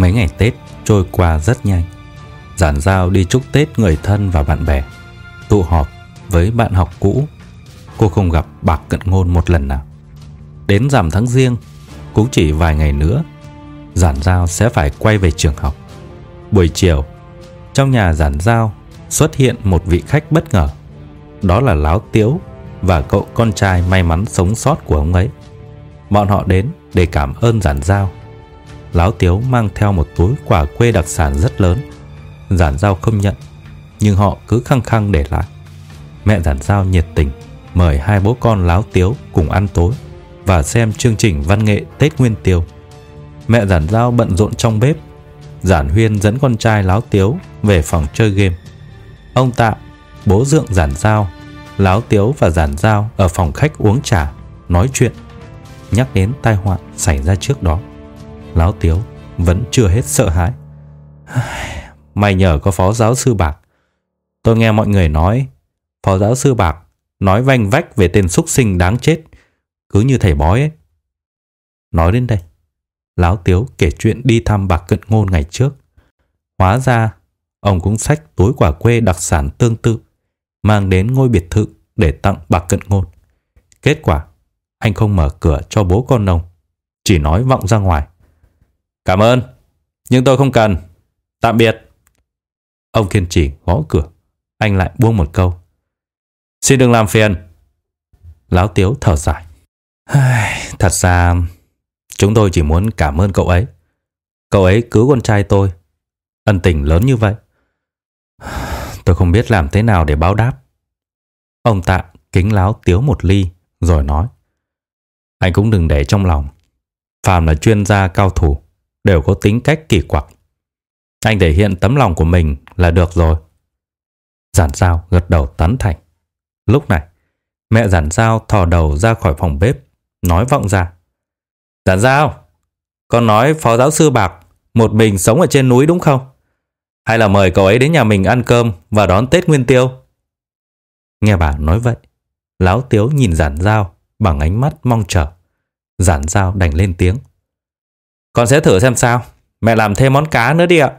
Mấy ngày Tết trôi qua rất nhanh. Giản giao đi chúc Tết người thân và bạn bè, tụ họp với bạn học cũ. Cô không gặp Bạc Cận Ngôn một lần nào. Đến rằm tháng riêng, cũng chỉ vài ngày nữa, Giản giao sẽ phải quay về trường học. Buổi chiều, trong nhà Giản giao xuất hiện một vị khách bất ngờ. Đó là Láo Tiếu và cậu con trai may mắn sống sót của ông ấy. Bọn họ đến để cảm ơn Giản giao Láo Tiếu mang theo một túi quả quê đặc sản rất lớn. Giản Giao không nhận, nhưng họ cứ khăng khăng để lại. Mẹ Giản Giao nhiệt tình mời hai bố con Láo Tiếu cùng ăn tối và xem chương trình văn nghệ Tết Nguyên Tiêu. Mẹ Giản Giao bận rộn trong bếp. Giản Huyên dẫn con trai Láo Tiếu về phòng chơi game. Ông Tạ, bố dượng Giản Giao, Láo Tiếu và Giản Giao ở phòng khách uống trà, nói chuyện, nhắc đến tai họa xảy ra trước đó. Láo Tiếu vẫn chưa hết sợ hãi. May nhờ có phó giáo sư Bạc. Tôi nghe mọi người nói phó giáo sư Bạc nói vanh vách về tên súc sinh đáng chết, cứ như thầy bói ấy. Nói đến đây, Láo Tiếu kể chuyện đi thăm Bạc Cận Ngôn ngày trước. Hóa ra, ông cũng xách túi quả quê đặc sản tương tự, mang đến ngôi biệt thự để tặng Bạc Cận Ngôn. Kết quả, anh không mở cửa cho bố con ông, chỉ nói vọng ra ngoài. Cảm ơn, nhưng tôi không cần. Tạm biệt. Ông kiên trì gõ cửa. Anh lại buông một câu. Xin đừng làm phiền. Láo tiếu thở dài. Thật ra, chúng tôi chỉ muốn cảm ơn cậu ấy. Cậu ấy cứu con trai tôi. Ân tình lớn như vậy. Tôi không biết làm thế nào để báo đáp. Ông tạ kính láo tiếu một ly, rồi nói. Anh cũng đừng để trong lòng. Phạm là chuyên gia cao thủ đều có tính cách kỳ quặc. Anh thể hiện tấm lòng của mình là được rồi. Giản Giao gật đầu tán thành. Lúc này, mẹ Giản Giao thò đầu ra khỏi phòng bếp, nói vọng ra. Giản Giao, con nói phó giáo sư Bạc một mình sống ở trên núi đúng không? Hay là mời cậu ấy đến nhà mình ăn cơm và đón Tết Nguyên Tiêu? Nghe bà nói vậy, Láo Tiếu nhìn Giản Giao bằng ánh mắt mong chờ. Giản Giao đành lên tiếng. Con sẽ thử xem sao. Mẹ làm thêm món cá nữa đi ạ.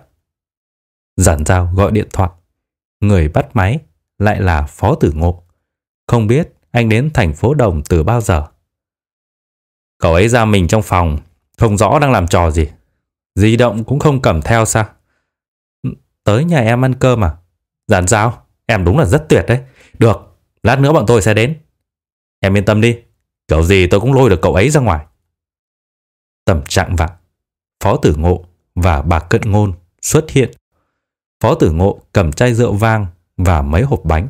Giản giao gọi điện thoại. Người bắt máy lại là Phó Tử Ngộ. Không biết anh đến thành phố Đồng từ bao giờ. Cậu ấy ra mình trong phòng, không rõ đang làm trò gì. Di động cũng không cầm theo sao. Tới nhà em ăn cơm à? Giản giao, em đúng là rất tuyệt đấy. Được, lát nữa bọn tôi sẽ đến. Em yên tâm đi, kiểu gì tôi cũng lôi được cậu ấy ra ngoài. Tâm trạng vặn Phó Tử Ngộ và bà Cận Ngôn xuất hiện. Phó Tử Ngộ cầm chai rượu vang và mấy hộp bánh.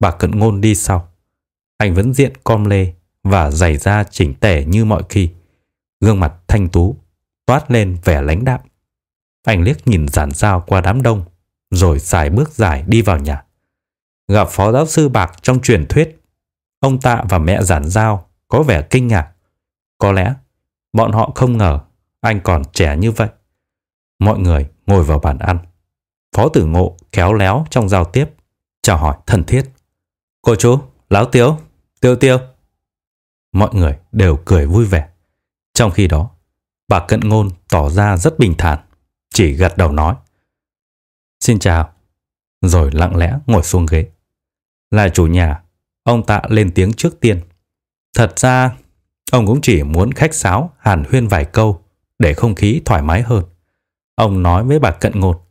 Bà Cận Ngôn đi sau. Anh vẫn diện com lê và giày da chỉnh tề như mọi khi. Gương mặt thanh tú, toát lên vẻ lãnh đạm. Anh liếc nhìn giản dao qua đám đông, rồi xài bước dài đi vào nhà. Gặp phó giáo sư Bạc trong truyền thuyết, ông Tạ và mẹ giản dao có vẻ kinh ngạc. Có lẽ bọn họ không ngờ anh còn trẻ như vậy. Mọi người ngồi vào bàn ăn. Phó tử ngộ khéo léo trong giao tiếp, chào hỏi thân thiết. Cô chú, láo tiếu, tiêu tiêu. Mọi người đều cười vui vẻ. Trong khi đó, bà cận ngôn tỏ ra rất bình thản, chỉ gật đầu nói. Xin chào, rồi lặng lẽ ngồi xuống ghế. Là chủ nhà, ông tạ lên tiếng trước tiên. Thật ra, ông cũng chỉ muốn khách sáo hàn huyên vài câu để không khí thoải mái hơn. Ông nói với bà Cận ngột.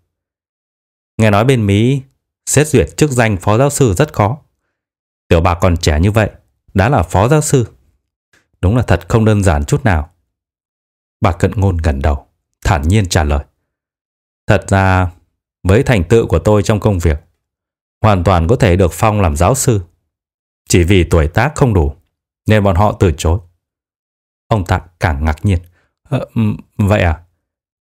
Nghe nói bên Mỹ, xét duyệt chức danh phó giáo sư rất khó. Tiểu bà còn trẻ như vậy, đã là phó giáo sư. Đúng là thật không đơn giản chút nào. Bà Cận Ngôn gần đầu, thản nhiên trả lời. Thật ra, với thành tựu của tôi trong công việc, hoàn toàn có thể được phong làm giáo sư. Chỉ vì tuổi tác không đủ, nên bọn họ từ chối. Ông ta càng ngạc nhiên. Ờ, ừ, vậy à?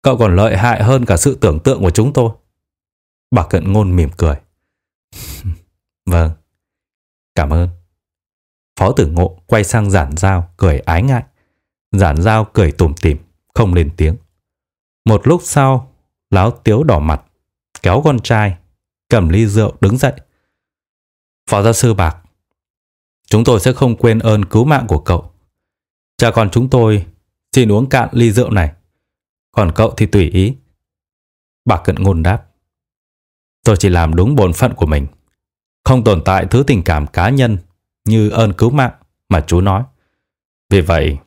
Cậu còn lợi hại hơn cả sự tưởng tượng của chúng tôi. Bà Cận Ngôn mỉm cười. vâng, cảm ơn. Phó tử ngộ quay sang giản giao cười ái ngại. Giản giao cười tủm tỉm, không lên tiếng. Một lúc sau, láo tiếu đỏ mặt, kéo con trai, cầm ly rượu đứng dậy. Phó giáo sư Bạc, chúng tôi sẽ không quên ơn cứu mạng của cậu. Cha con chúng tôi xin uống cạn ly rượu này. Còn cậu thì tùy ý. Bạc cận ngôn đáp. Tôi chỉ làm đúng bổn phận của mình. Không tồn tại thứ tình cảm cá nhân như ơn cứu mạng mà chú nói. Vì vậy,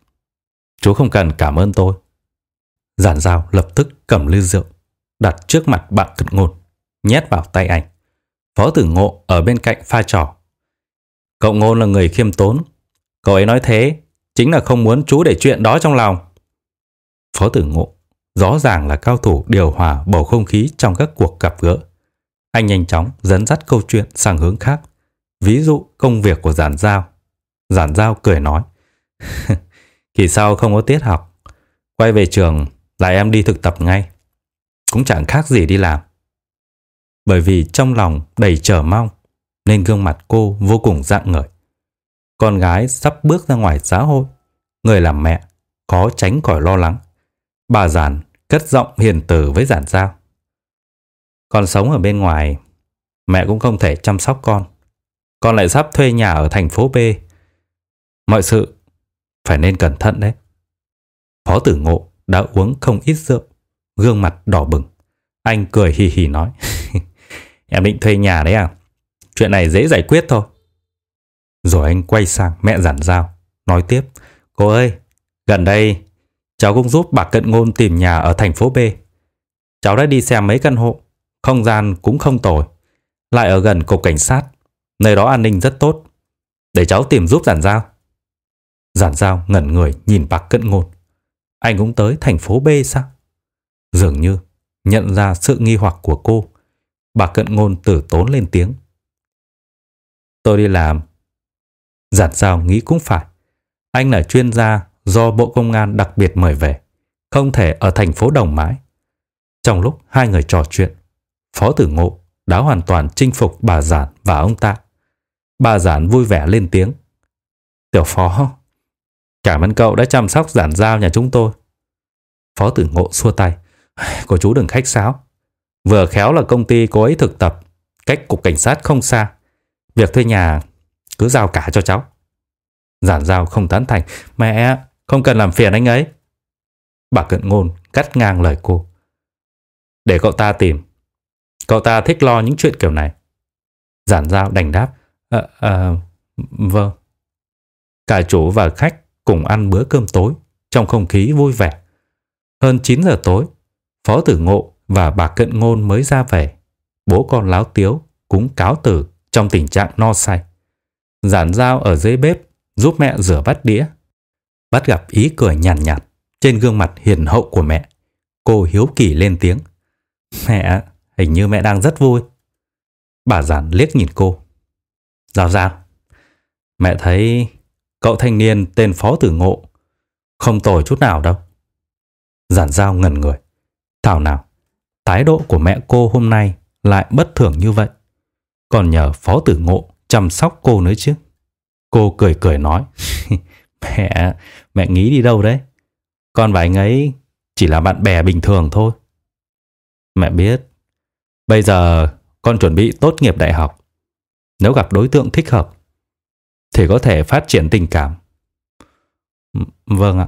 chú không cần cảm ơn tôi. Giản dao lập tức cầm ly rượu, đặt trước mặt bạn cận ngôn, nhét vào tay anh. Phó tử ngộ ở bên cạnh pha trò. Cậu ngôn là người khiêm tốn. Cậu ấy nói thế, chính là không muốn chú để chuyện đó trong lòng. Phó tử ngộ, rõ ràng là cao thủ điều hòa bầu không khí trong các cuộc gặp gỡ. Anh nhanh chóng dẫn dắt câu chuyện sang hướng khác. Ví dụ công việc của giản giao. Giản giao cười nói. Kỳ sau không có tiết học. Quay về trường lại em đi thực tập ngay. Cũng chẳng khác gì đi làm. Bởi vì trong lòng đầy chờ mong, nên gương mặt cô vô cùng dạng ngời. Con gái sắp bước ra ngoài xã hội. Người làm mẹ khó tránh khỏi lo lắng. Bà giản cất giọng hiền từ với giản giao. Con sống ở bên ngoài, mẹ cũng không thể chăm sóc con. Con lại sắp thuê nhà ở thành phố B. Mọi sự phải nên cẩn thận đấy. Phó tử ngộ đã uống không ít rượu, gương mặt đỏ bừng. Anh cười hì hì nói. em định thuê nhà đấy à? Chuyện này dễ giải quyết thôi. Rồi anh quay sang mẹ giản giao, nói tiếp. Cô ơi, gần đây cháu cũng giúp bà Cận Ngôn tìm nhà ở thành phố B. Cháu đã đi xem mấy căn hộ, không gian cũng không tồi. Lại ở gần cục cảnh sát, nơi đó an ninh rất tốt. Để cháu tìm giúp giản giao. Giản giao ngẩn người nhìn bạc cận ngôn. Anh cũng tới thành phố B sao? Dường như nhận ra sự nghi hoặc của cô. Bà cận ngôn tử tốn lên tiếng. Tôi đi làm. Giản giao nghĩ cũng phải. Anh là chuyên gia do Bộ Công an đặc biệt mời về. Không thể ở thành phố Đồng mãi. Trong lúc hai người trò chuyện, Phó Tử Ngộ đã hoàn toàn chinh phục bà Giản và ông ta. Bà Giản vui vẻ lên tiếng. Tiểu Phó, cảm ơn cậu đã chăm sóc giản giao nhà chúng tôi. Phó Tử Ngộ xua tay. Cô chú đừng khách sáo. Vừa khéo là công ty cô ấy thực tập, cách cục cảnh sát không xa. Việc thuê nhà cứ giao cả cho cháu. Giản giao không tán thành. Mẹ, không cần làm phiền anh ấy. Bà cận ngôn cắt ngang lời cô. Để cậu ta tìm. Cậu ta thích lo những chuyện kiểu này. Giản giao đành đáp. À, à, vâng. Cả chủ và khách cùng ăn bữa cơm tối trong không khí vui vẻ. Hơn 9 giờ tối, Phó Tử Ngộ và bà Cận Ngôn mới ra về. Bố con láo tiếu cũng cáo tử trong tình trạng no say. Giản dao ở dưới bếp giúp mẹ rửa bát đĩa. Bắt gặp ý cười nhàn nhạt, nhạt trên gương mặt hiền hậu của mẹ. Cô hiếu kỳ lên tiếng. Mẹ, hình như mẹ đang rất vui. Bà giản liếc nhìn cô. Giao giao. Mẹ thấy cậu thanh niên tên Phó Tử Ngộ không tồi chút nào đâu. Giản giao ngẩn người. Thảo nào, thái độ của mẹ cô hôm nay lại bất thường như vậy. Còn nhờ Phó Tử Ngộ chăm sóc cô nữa chứ. Cô cười cười nói. mẹ, mẹ nghĩ đi đâu đấy? Con và anh ấy chỉ là bạn bè bình thường thôi. Mẹ biết, bây giờ con chuẩn bị tốt nghiệp đại học. Nếu gặp đối tượng thích hợp, thì có thể phát triển tình cảm. Vâng ạ.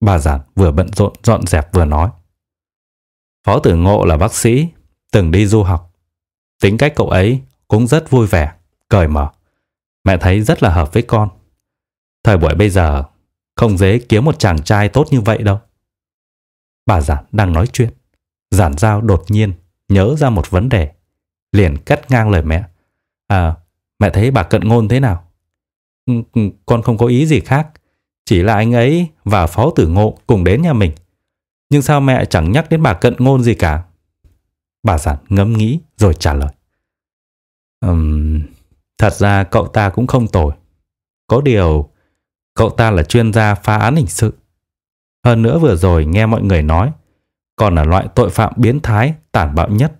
Bà giản vừa bận rộn dọn dẹp vừa nói. Phó tử ngộ là bác sĩ, từng đi du học. Tính cách cậu ấy cũng rất vui vẻ, cởi mở. Mẹ thấy rất là hợp với con. Thời buổi bây giờ không dễ kiếm một chàng trai tốt như vậy đâu. Bà giản đang nói chuyện. Giản giao đột nhiên nhớ ra một vấn đề. Liền cắt ngang lời mẹ. À, mẹ thấy bà cận ngôn thế nào? Ừ, ừ, con không có ý gì khác. Chỉ là anh ấy và phó tử ngộ cùng đến nhà mình. Nhưng sao mẹ chẳng nhắc đến bà cận ngôn gì cả? Bà giản ngẫm nghĩ rồi trả lời. Um, thật ra cậu ta cũng không tồi. Có điều, cậu ta là chuyên gia phá án hình sự. Hơn nữa vừa rồi nghe mọi người nói, còn là loại tội phạm biến thái, tàn bạo nhất.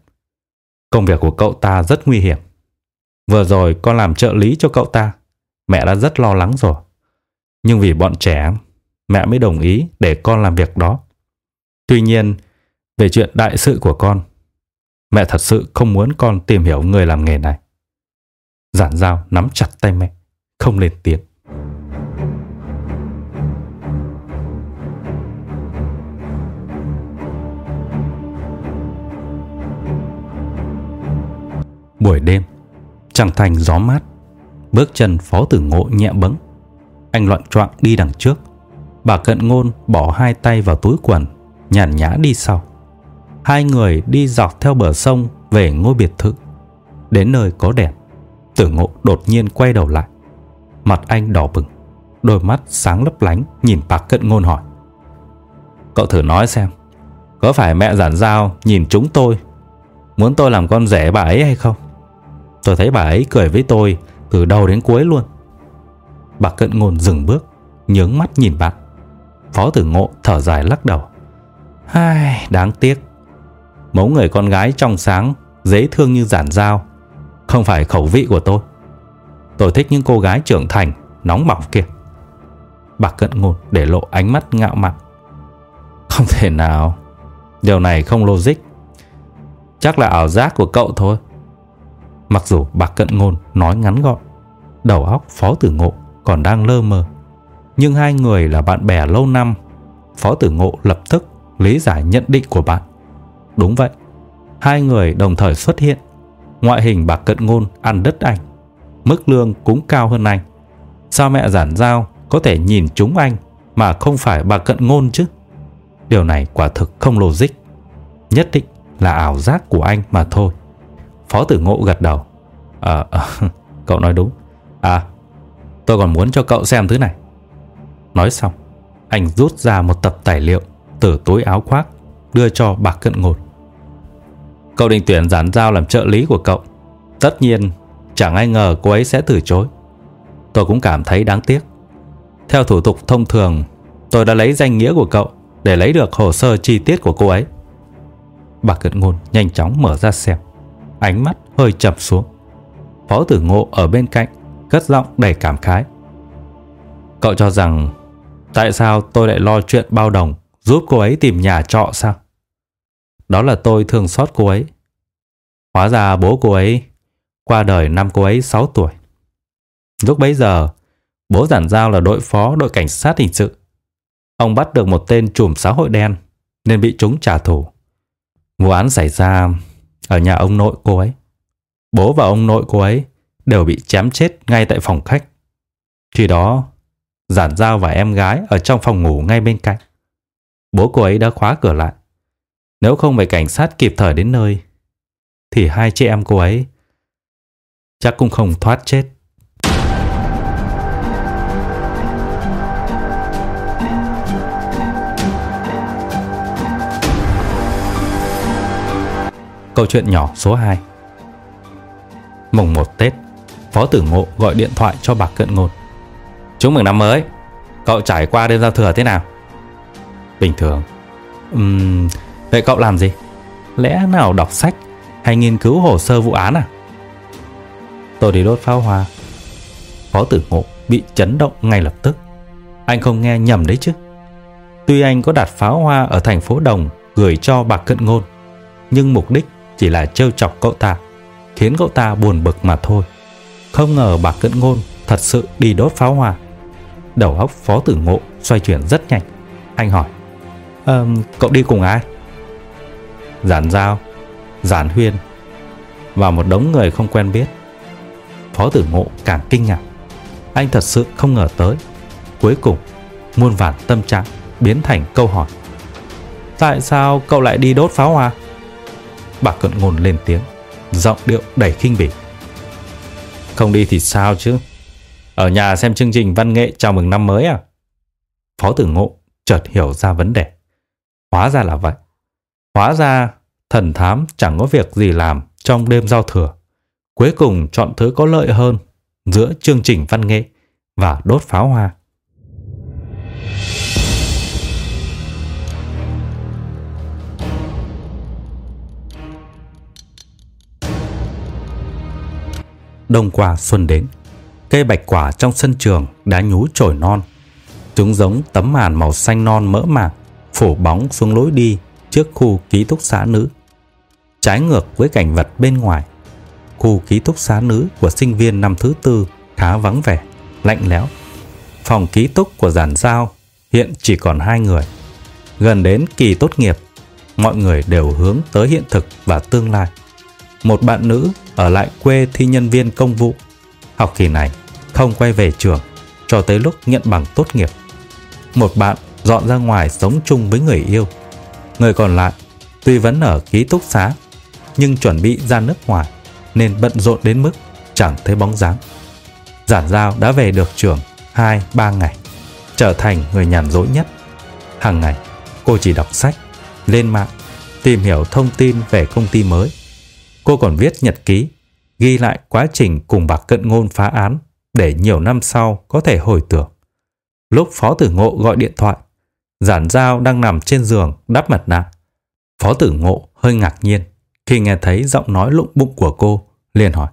Công việc của cậu ta rất nguy hiểm. Vừa rồi con làm trợ lý cho cậu ta, mẹ đã rất lo lắng rồi. Nhưng vì bọn trẻ, mẹ mới đồng ý để con làm việc đó. Tuy nhiên, về chuyện đại sự của con, mẹ thật sự không muốn con tìm hiểu người làm nghề này. Giản dao nắm chặt tay mẹ, không lên tiếng. Buổi đêm, trăng thành gió mát, bước chân phó tử ngộ nhẹ bẫng. Anh loạn choạng đi đằng trước. Bà cận ngôn bỏ hai tay vào túi quần, nhàn nhã đi sau. Hai người đi dọc theo bờ sông về ngôi biệt thự. Đến nơi có đèn, tử ngộ đột nhiên quay đầu lại. Mặt anh đỏ bừng, đôi mắt sáng lấp lánh nhìn bà cận ngôn hỏi. Cậu thử nói xem, có phải mẹ giản giao nhìn chúng tôi Muốn tôi làm con rể bà ấy hay không? Tôi thấy bà ấy cười với tôi Từ đầu đến cuối luôn. Bà cận ngôn dừng bước Nhướng mắt nhìn bạn. Phó tử ngộ thở dài lắc đầu. Ai, đáng tiếc. Mẫu người con gái trong sáng Dễ thương như giản dao không phải khẩu vị của tôi. Tôi thích những cô gái trưởng thành, Nóng bỏng kia. Bà cận ngôn để lộ ánh mắt ngạo mạn. Không thể nào. Điều này không logic. Chắc là ảo giác của cậu thôi. Mặc dù bạc cận ngôn nói ngắn gọn, Đầu óc Phó Tử Ngộ còn đang lơ mơ. Nhưng hai người là bạn bè lâu năm, Phó Tử Ngộ lập tức lý giải nhận định của bạn. Đúng vậy, Hai người đồng thời xuất hiện. Ngoại hình bạc cận ngôn ăn đất anh Mức lương cũng cao hơn anh Sao mẹ giản giao có thể nhìn chúng anh Mà không phải bạc cận ngôn chứ Điều này quả thực không logic Nhất định là ảo giác của anh mà thôi. Phó tử ngộ gật đầu. À, à, cậu nói đúng. À, tôi còn muốn cho cậu xem thứ này. Nói xong, anh rút ra một tập tài liệu từ túi áo khoác đưa cho bạc cận ngột. Cậu định tuyển giản giao làm trợ lý của cậu. Tất nhiên, chẳng ai ngờ cô ấy sẽ từ chối. Tôi cũng cảm thấy đáng tiếc. Theo thủ tục thông thường, tôi đã lấy danh nghĩa của cậu để lấy được hồ sơ chi tiết của cô ấy. Bà Cận Ngôn nhanh chóng mở ra xem Ánh mắt hơi chậm xuống Phó tử ngộ ở bên cạnh Cất giọng đầy cảm khái Cậu cho rằng Tại sao tôi lại lo chuyện bao đồng Giúp cô ấy tìm nhà trọ sao đó là tôi thương xót cô ấy Hóa ra bố cô ấy Qua đời năm cô ấy 6 tuổi Lúc bấy giờ Bố giản giao là đội phó đội cảnh sát hình sự Ông bắt được một tên trùm xã hội đen Nên bị chúng trả thù Vụ án xảy ra ở nhà ông nội cô ấy. Bố và ông nội cô ấy đều bị chém chết ngay tại phòng khách. Khi đó, Giản Giao và em gái ở trong phòng ngủ ngay bên cạnh. Bố cô ấy đã khóa cửa lại. Nếu không phải cảnh sát kịp thời đến nơi, thì hai chị em cô ấy chắc cũng không thoát chết. Câu chuyện nhỏ số 2 Mùng 1 Tết Phó tử ngộ gọi điện thoại cho bà cận ngôn. Chúc mừng năm mới Cậu trải qua đêm giao thừa thế nào? Bình thường. Um, Vậy cậu làm gì Lẽ nào đọc sách Hay nghiên cứu hồ sơ vụ án à Tôi đi đốt pháo hoa Phó tử ngộ bị chấn động ngay lập tức Anh không nghe nhầm đấy chứ Tuy anh có đặt pháo hoa ở thành phố Đồng Gửi cho bạc cận ngôn Nhưng mục đích chỉ là trêu chọc cậu ta, khiến cậu ta buồn bực mà thôi. Không ngờ bà Cận Ngôn thật sự đi đốt pháo hoa. Đầu óc Phó Tử Ngộ xoay chuyển rất nhanh. Anh hỏi, um, cậu đi cùng ai? Giản Giao, Giản Huyên và một đống người không quen biết. Phó Tử Ngộ càng kinh ngạc. Anh thật sự không ngờ tới Cuối cùng, muôn vàn tâm trạng biến thành câu hỏi. Tại sao cậu lại đi đốt pháo hoa? Bà cận ngôn lên tiếng, giọng điệu đầy khinh bỉ. Không đi thì sao chứ? Ở nhà xem chương trình văn nghệ chào mừng năm mới à? Phó tử ngộ chợt hiểu ra vấn đề. Hóa ra là vậy. Hóa ra thần thám chẳng có việc gì làm trong đêm giao thừa. Cuối cùng chọn thứ có lợi hơn giữa chương trình văn nghệ và đốt pháo hoa. Đông qua xuân đến, cây bạch quả trong sân trường đã nhú trổi non. Chúng giống tấm màn màu xanh non mỡ mạc, phủ bóng xuống lối đi trước khu ký túc xá nữ. Trái ngược với cảnh vật bên ngoài, khu ký túc xá nữ của sinh viên năm thứ tư khá vắng vẻ, lạnh lẽo. Phòng ký túc của giản giao hiện chỉ còn hai người. Gần đến kỳ tốt nghiệp, mọi người đều hướng tới hiện thực và tương lai. Một bạn nữ ở lại quê thi nhân viên công vụ. Học kỳ này không quay về trường cho tới lúc nhận bằng tốt nghiệp. Một bạn dọn ra ngoài sống chung với người yêu. Người còn lại tuy vẫn ở ký túc xá nhưng chuẩn bị ra nước ngoài nên bận rộn đến mức chẳng thấy bóng dáng. Giản giao đã về được trường 2-3 ngày, trở thành người nhàn rỗi nhất. Hàng ngày, cô chỉ đọc sách, lên mạng, tìm hiểu thông tin về công ty mới. Cô còn viết nhật ký, ghi lại quá trình cùng bạc cận ngôn phá án để nhiều năm sau có thể hồi tưởng. Lúc Phó Tử Ngộ gọi điện thoại, Giản Giao đang nằm trên giường đắp mặt nạ. Phó Tử Ngộ hơi ngạc nhiên khi nghe thấy giọng nói lụng bụng của cô, liền hỏi.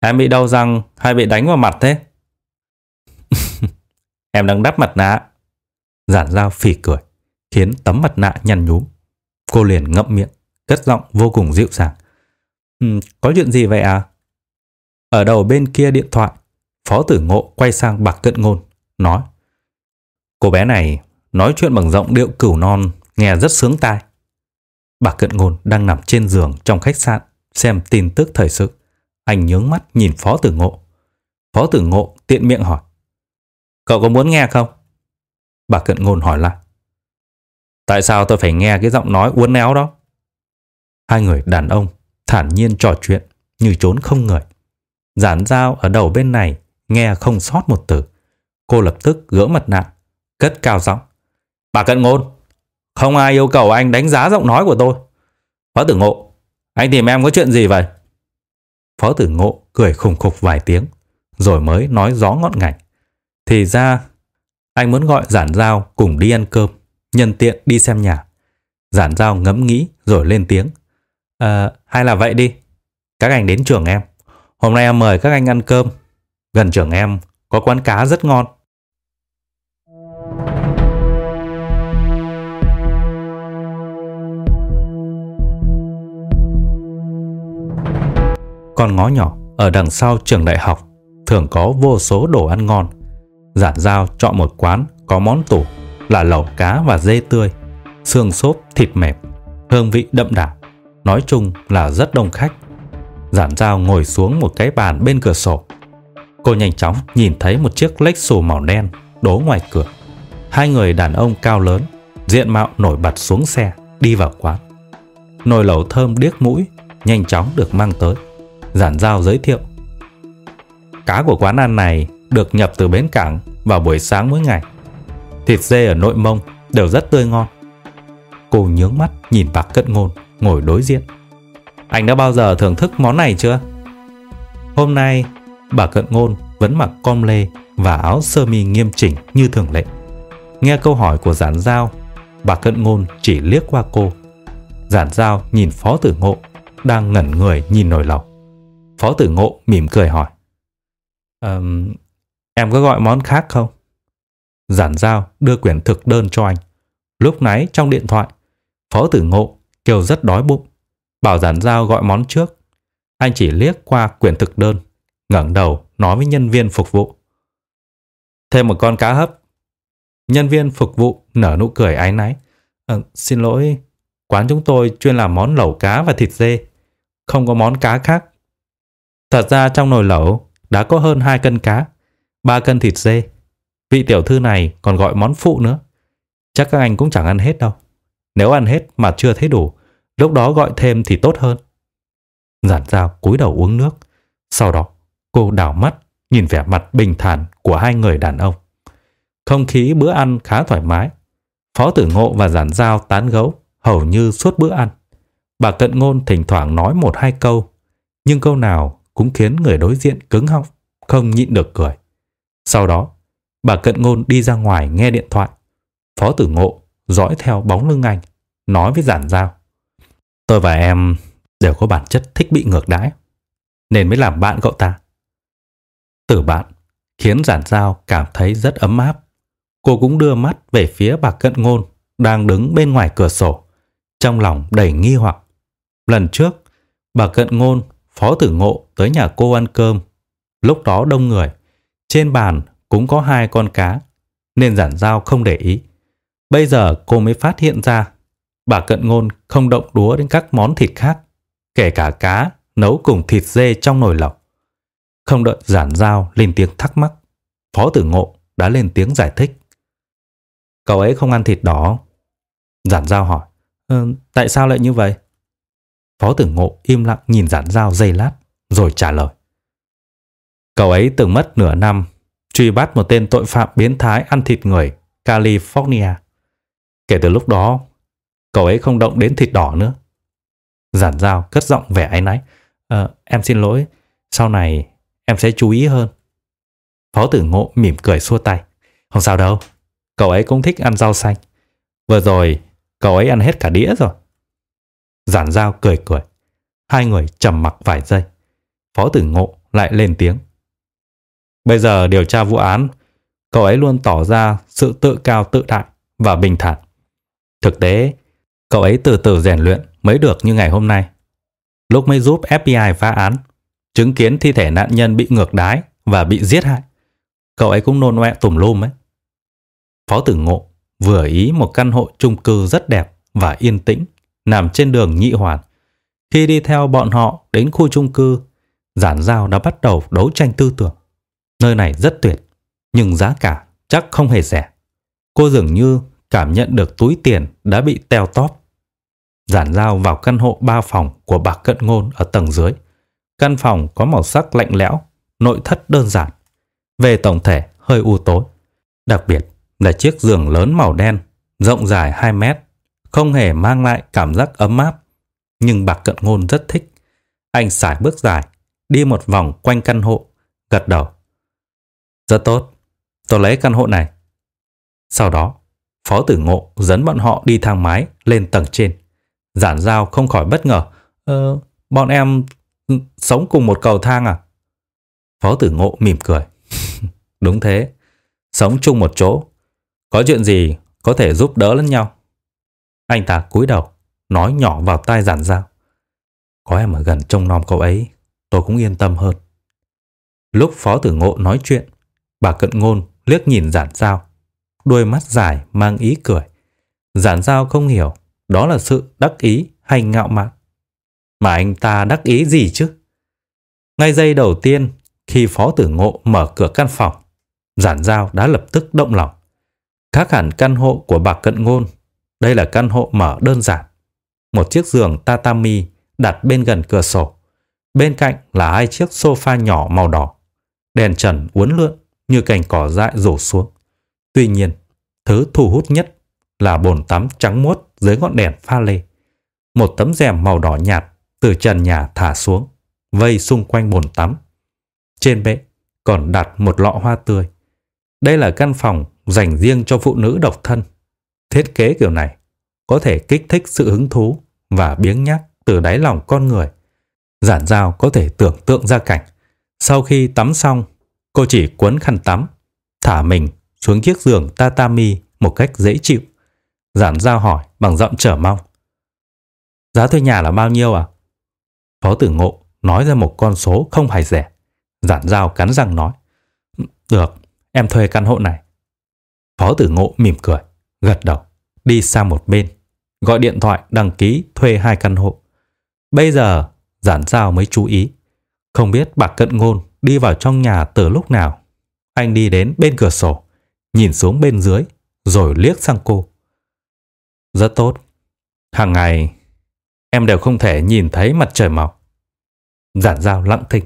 Em bị đau răng hay bị đánh vào mặt thế? em đang đắp mặt nạ. Giản Giao phì cười, khiến tấm mặt nạ nhăn nhúm. Cô liền ngậm miệng, cất giọng vô cùng dịu dàng. Um, có chuyện gì vậy à? Ở đầu bên kia điện thoại, Phó Tử Ngộ quay sang Bạc Cận Ngôn, nói Cô bé này nói chuyện bằng giọng điệu cửu non, nghe rất sướng tai. Bà Cận Ngôn đang nằm trên giường trong khách sạn xem tin tức thời sự. Anh nhướng mắt nhìn Phó Tử Ngộ. Phó Tử Ngộ tiện miệng hỏi. Cậu có muốn nghe không? Bà Cận Ngôn hỏi lại. Tại sao tôi phải nghe cái giọng nói uốn éo đó? Hai người đàn ông thản nhiên trò chuyện như trốn không người. Giản dao ở đầu bên này nghe không sót một từ. Cô lập tức gỡ mặt nạ, cất cao giọng. Bà Cận Ngôn, không ai yêu cầu anh đánh giá giọng nói của tôi. Phó tử ngộ, anh tìm em có chuyện gì vậy? Phó tử ngộ cười khùng khục vài tiếng, rồi mới nói gió ngọn ngành. Thì ra, anh muốn gọi giản giao cùng đi ăn cơm, nhân tiện đi xem nhà. Giản giao ngẫm nghĩ rồi lên tiếng. À, hay là vậy đi, các anh đến trường em. Hôm nay em mời các anh ăn cơm. Gần trường em có quán cá rất ngon. Con ngó nhỏ ở đằng sau trường đại học thường có vô số đồ ăn ngon. Giản giao chọn một quán có món tủ là lẩu cá và dê tươi, xương xốp thịt mềm, hương vị đậm đà. Nói chung là rất đông khách. Giản giao ngồi xuống một cái bàn bên cửa sổ. Cô nhanh chóng nhìn thấy một chiếc Lexus màu đen đố ngoài cửa. Hai người đàn ông cao lớn, diện mạo nổi bật xuống xe, đi vào quán. Nồi lẩu thơm điếc mũi nhanh chóng được mang tới. Giản Giao giới thiệu. Cá của quán ăn này được nhập từ bến cảng vào buổi sáng mỗi ngày. Thịt dê ở nội mông đều rất tươi ngon. Cô nhướng mắt nhìn bạc cận ngôn ngồi đối diện. Anh đã bao giờ thưởng thức món này chưa? Hôm nay, bà cận ngôn vẫn mặc com lê và áo sơ mi nghiêm chỉnh như thường lệ. Nghe câu hỏi của giản giao, bà cận ngôn chỉ liếc qua cô. Giản giao nhìn phó tử ngộ, đang ngẩn người nhìn nồi lẩu. Phó tử ngộ mỉm cười hỏi. Um, em có gọi món khác không? Giản giao đưa quyển thực đơn cho anh. Lúc nãy trong điện thoại, Phó tử ngộ kêu rất đói bụng. Bảo giản giao gọi món trước. Anh chỉ liếc qua quyển thực đơn, ngẩng đầu nói với nhân viên phục vụ. Thêm một con cá hấp. Nhân viên phục vụ nở nụ cười ái náy. À, xin lỗi, quán chúng tôi chuyên làm món lẩu cá và thịt dê. Không có món cá khác. Thật ra trong nồi lẩu đã có hơn 2 cân cá, 3 cân thịt dê. Vị tiểu thư này còn gọi món phụ nữa. Chắc các anh cũng chẳng ăn hết đâu. Nếu ăn hết mà chưa thấy đủ, lúc đó gọi thêm thì tốt hơn. Giản dao cúi đầu uống nước. Sau đó, cô đảo mắt nhìn vẻ mặt bình thản của hai người đàn ông. Không khí bữa ăn khá thoải mái. Phó tử ngộ và giản giao tán gấu hầu như suốt bữa ăn. Bà cận ngôn thỉnh thoảng nói một hai câu, nhưng câu nào cũng khiến người đối diện cứng họng, không nhịn được cười. Sau đó, bà cận ngôn đi ra ngoài nghe điện thoại. Phó tử ngộ dõi theo bóng lưng anh, nói với giản giao. Tôi và em đều có bản chất thích bị ngược đãi, nên mới làm bạn cậu ta. Từ bạn khiến giản giao cảm thấy rất ấm áp. Cô cũng đưa mắt về phía bà cận ngôn đang đứng bên ngoài cửa sổ, trong lòng đầy nghi hoặc. Lần trước, bà cận ngôn, phó tử ngộ tới nhà cô ăn cơm. Lúc đó đông người, trên bàn cũng có hai con cá, nên giản giao không để ý. Bây giờ cô mới phát hiện ra, bà cận ngôn không động đúa đến các món thịt khác, kể cả cá nấu cùng thịt dê trong nồi lẩu. Không đợi giản giao lên tiếng thắc mắc, phó tử ngộ đã lên tiếng giải thích. Cậu ấy không ăn thịt đỏ. Giản giao hỏi, ừ, tại sao lại như vậy? Phó tử ngộ im lặng nhìn giản giao dây lát, rồi trả lời. Cậu ấy từng mất nửa năm truy bắt một tên tội phạm biến thái ăn thịt người California. Kể từ lúc đó, cậu ấy không động đến thịt đỏ nữa. Giản giao cất giọng vẻ áy náy. À, em xin lỗi, sau này em sẽ chú ý hơn. Phó tử ngộ mỉm cười xua tay. Không sao đâu, cậu ấy cũng thích ăn rau xanh. Vừa rồi, cậu ấy ăn hết cả đĩa rồi. Giản giao cười cười. Hai người trầm mặc vài giây. Phó tử ngộ lại lên tiếng. Bây giờ điều tra vụ án, cậu ấy luôn tỏ ra sự tự cao tự đại và bình thản. Thực tế, cậu ấy từ từ rèn luyện mới được như ngày hôm nay. Lúc mới giúp FBI phá án, chứng kiến thi thể nạn nhân bị ngược đái và bị giết hại. Cậu ấy cũng nôn oẹ tùm lum ấy. Phó tử ngộ vừa ý một căn hộ chung cư rất đẹp và yên tĩnh nằm trên đường Nhị Hoàn. Khi đi theo bọn họ đến khu chung cư, giản giao đã bắt đầu đấu tranh tư tưởng. Nơi này rất tuyệt, nhưng giá cả chắc không hề rẻ. Cô dường như cảm nhận được túi tiền đã bị teo tóp. Giản giao vào căn hộ ba phòng của bà Cận Ngôn ở tầng dưới. Căn phòng có màu sắc lạnh lẽo, nội thất đơn giản. Về tổng thể hơi u tối. Đặc biệt là chiếc giường lớn màu đen, rộng dài 2 mét, không hề mang lại cảm giác ấm áp. Nhưng bạc Cận Ngôn rất thích. Anh xài bước dài, đi một vòng quanh căn hộ, gật đầu. Rất tốt, tôi lấy căn hộ này. Sau đó, Phó Tử Ngộ dẫn bọn họ đi thang máy lên tầng trên. Giản giao không khỏi bất ngờ. Ờ, bọn em sống cùng một cầu thang à? Phó Tử Ngộ mỉm cười. Đúng thế, sống chung một chỗ. Có chuyện gì có thể giúp đỡ lẫn nhau. Anh ta cúi đầu, nói nhỏ vào tai giản giao. Có em ở gần trông nom cậu ấy, tôi cũng yên tâm hơn. Lúc Phó Tử Ngộ nói chuyện, Bà cận ngôn liếc nhìn giản giao, đôi mắt dài mang ý cười. Giản giao không hiểu đó là sự đắc ý hay ngạo mạn. Mà anh ta đắc ý gì chứ? Ngay giây đầu tiên, khi Phó Tử Ngộ mở cửa căn phòng, giản giao đã lập tức động lòng. Khác hẳn căn hộ của bà Cận Ngôn, đây là căn hộ mở đơn giản. Một chiếc giường tatami đặt bên gần cửa sổ. Bên cạnh là hai chiếc sofa nhỏ màu đỏ. Đèn trần uốn lượn như cành cỏ dại rổ xuống. Tuy nhiên, thứ thu hút nhất là bồn tắm trắng muốt dưới ngọn đèn pha lê. Một tấm rèm màu đỏ nhạt từ trần nhà thả xuống, vây xung quanh bồn tắm. Trên bệ còn đặt một lọ hoa tươi. Đây là căn phòng dành riêng cho phụ nữ độc thân. Thiết kế kiểu này có thể kích thích sự hứng thú và biếng nhác từ đáy lòng con người. Giản giao có thể tưởng tượng ra cảnh. Sau khi tắm xong Cô chỉ cuốn khăn tắm, thả mình xuống chiếc giường tatami một cách dễ chịu. Giản giao hỏi bằng giọng trở mong. Giá thuê nhà là bao nhiêu à? Phó tử ngộ nói ra một con số không hài rẻ. Giản giao cắn răng nói. Được, em thuê căn hộ này. Phó tử ngộ mỉm cười, gật đầu, đi sang một bên, gọi điện thoại đăng ký thuê hai căn hộ. Bây giờ, giản giao mới chú ý. Không biết bà cận ngôn đi vào trong nhà từ lúc nào. Anh đi đến bên cửa sổ, nhìn xuống bên dưới, rồi liếc sang cô. Rất tốt. Hàng ngày, em đều không thể nhìn thấy mặt trời mọc. Giản dao lặng thinh.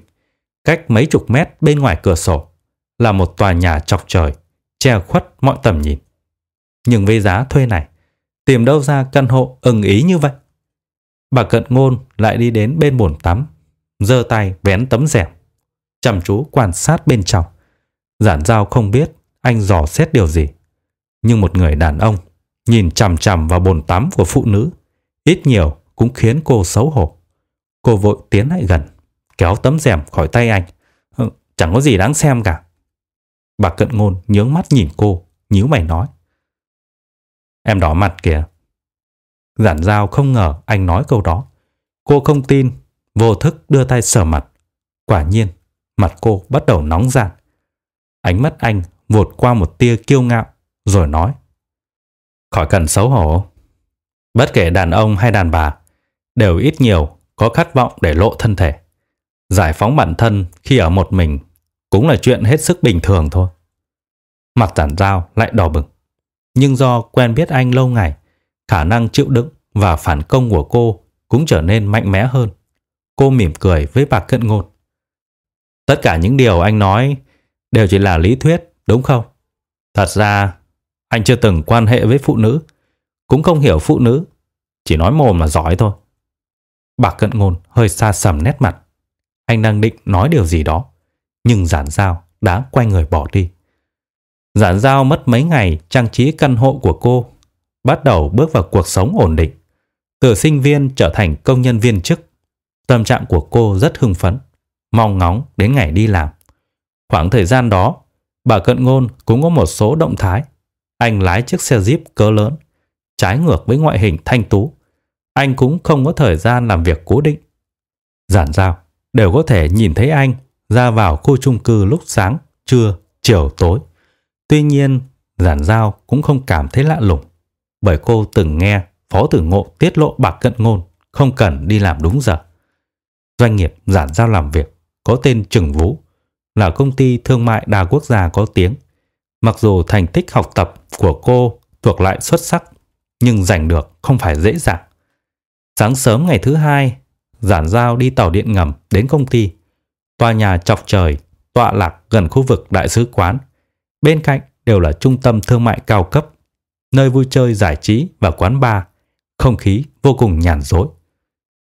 Cách mấy chục mét bên ngoài cửa sổ là một tòa nhà chọc trời, che khuất mọi tầm nhìn. Nhưng với giá thuê này, tìm đâu ra căn hộ ưng ý như vậy? Bà cận ngôn lại đi đến bên bồn tắm, giơ tay vén tấm rèm, chăm chú quan sát bên trong. Giản giao không biết anh dò xét điều gì. Nhưng một người đàn ông nhìn chằm chằm vào bồn tắm của phụ nữ, ít nhiều cũng khiến cô xấu hổ. Cô vội tiến lại gần, kéo tấm rèm khỏi tay anh. Ờ, chẳng có gì đáng xem cả. Bà cận ngôn nhướng mắt nhìn cô, nhíu mày nói. Em đỏ mặt kìa. Giản giao không ngờ anh nói câu đó. Cô không tin, vô thức đưa tay sờ mặt. Quả nhiên, mặt cô bắt đầu nóng giản. Ánh mắt anh vụt qua một tia kiêu ngạo, rồi nói. Khỏi cần xấu hổ. Bất kể đàn ông hay đàn bà, đều ít nhiều có khát vọng để lộ thân thể. Giải phóng bản thân khi ở một mình cũng là chuyện hết sức bình thường thôi. Mặt giản dao lại đỏ bừng. Nhưng do quen biết anh lâu ngày, khả năng chịu đựng và phản công của cô cũng trở nên mạnh mẽ hơn. Cô mỉm cười với bà cận ngôn. Tất cả những điều anh nói đều chỉ là lý thuyết, đúng không? Thật ra, anh chưa từng quan hệ với phụ nữ, cũng không hiểu phụ nữ, chỉ nói mồm là giỏi thôi. Bà cận ngôn hơi xa sầm nét mặt. Anh đang định nói điều gì đó, nhưng giản giao đã quay người bỏ đi. Giản giao mất mấy ngày trang trí căn hộ của cô, bắt đầu bước vào cuộc sống ổn định. Từ sinh viên trở thành công nhân viên chức, tâm trạng của cô rất hưng phấn, mong ngóng đến ngày đi làm. Khoảng thời gian đó, bà Cận Ngôn cũng có một số động thái. Anh lái chiếc xe Jeep cỡ lớn, trái ngược với ngoại hình thanh tú. Anh cũng không có thời gian làm việc cố định. Giản giao, đều có thể nhìn thấy anh ra vào khu chung cư lúc sáng, trưa, chiều, tối. Tuy nhiên, giản giao cũng không cảm thấy lạ lùng, bởi cô từng nghe Phó Tử Ngộ tiết lộ bạc cận ngôn không cần đi làm đúng giờ. Doanh nghiệp giản giao làm việc có tên Trừng Vũ là công ty thương mại đa quốc gia có tiếng. Mặc dù thành tích học tập của cô thuộc lại xuất sắc, nhưng giành được không phải dễ dàng. Sáng sớm ngày thứ hai, giản giao đi tàu điện ngầm đến công ty. Tòa nhà chọc trời, tọa lạc gần khu vực đại sứ quán. Bên cạnh đều là trung tâm thương mại cao cấp, nơi vui chơi giải trí và quán bar. Không khí vô cùng nhàn rỗi.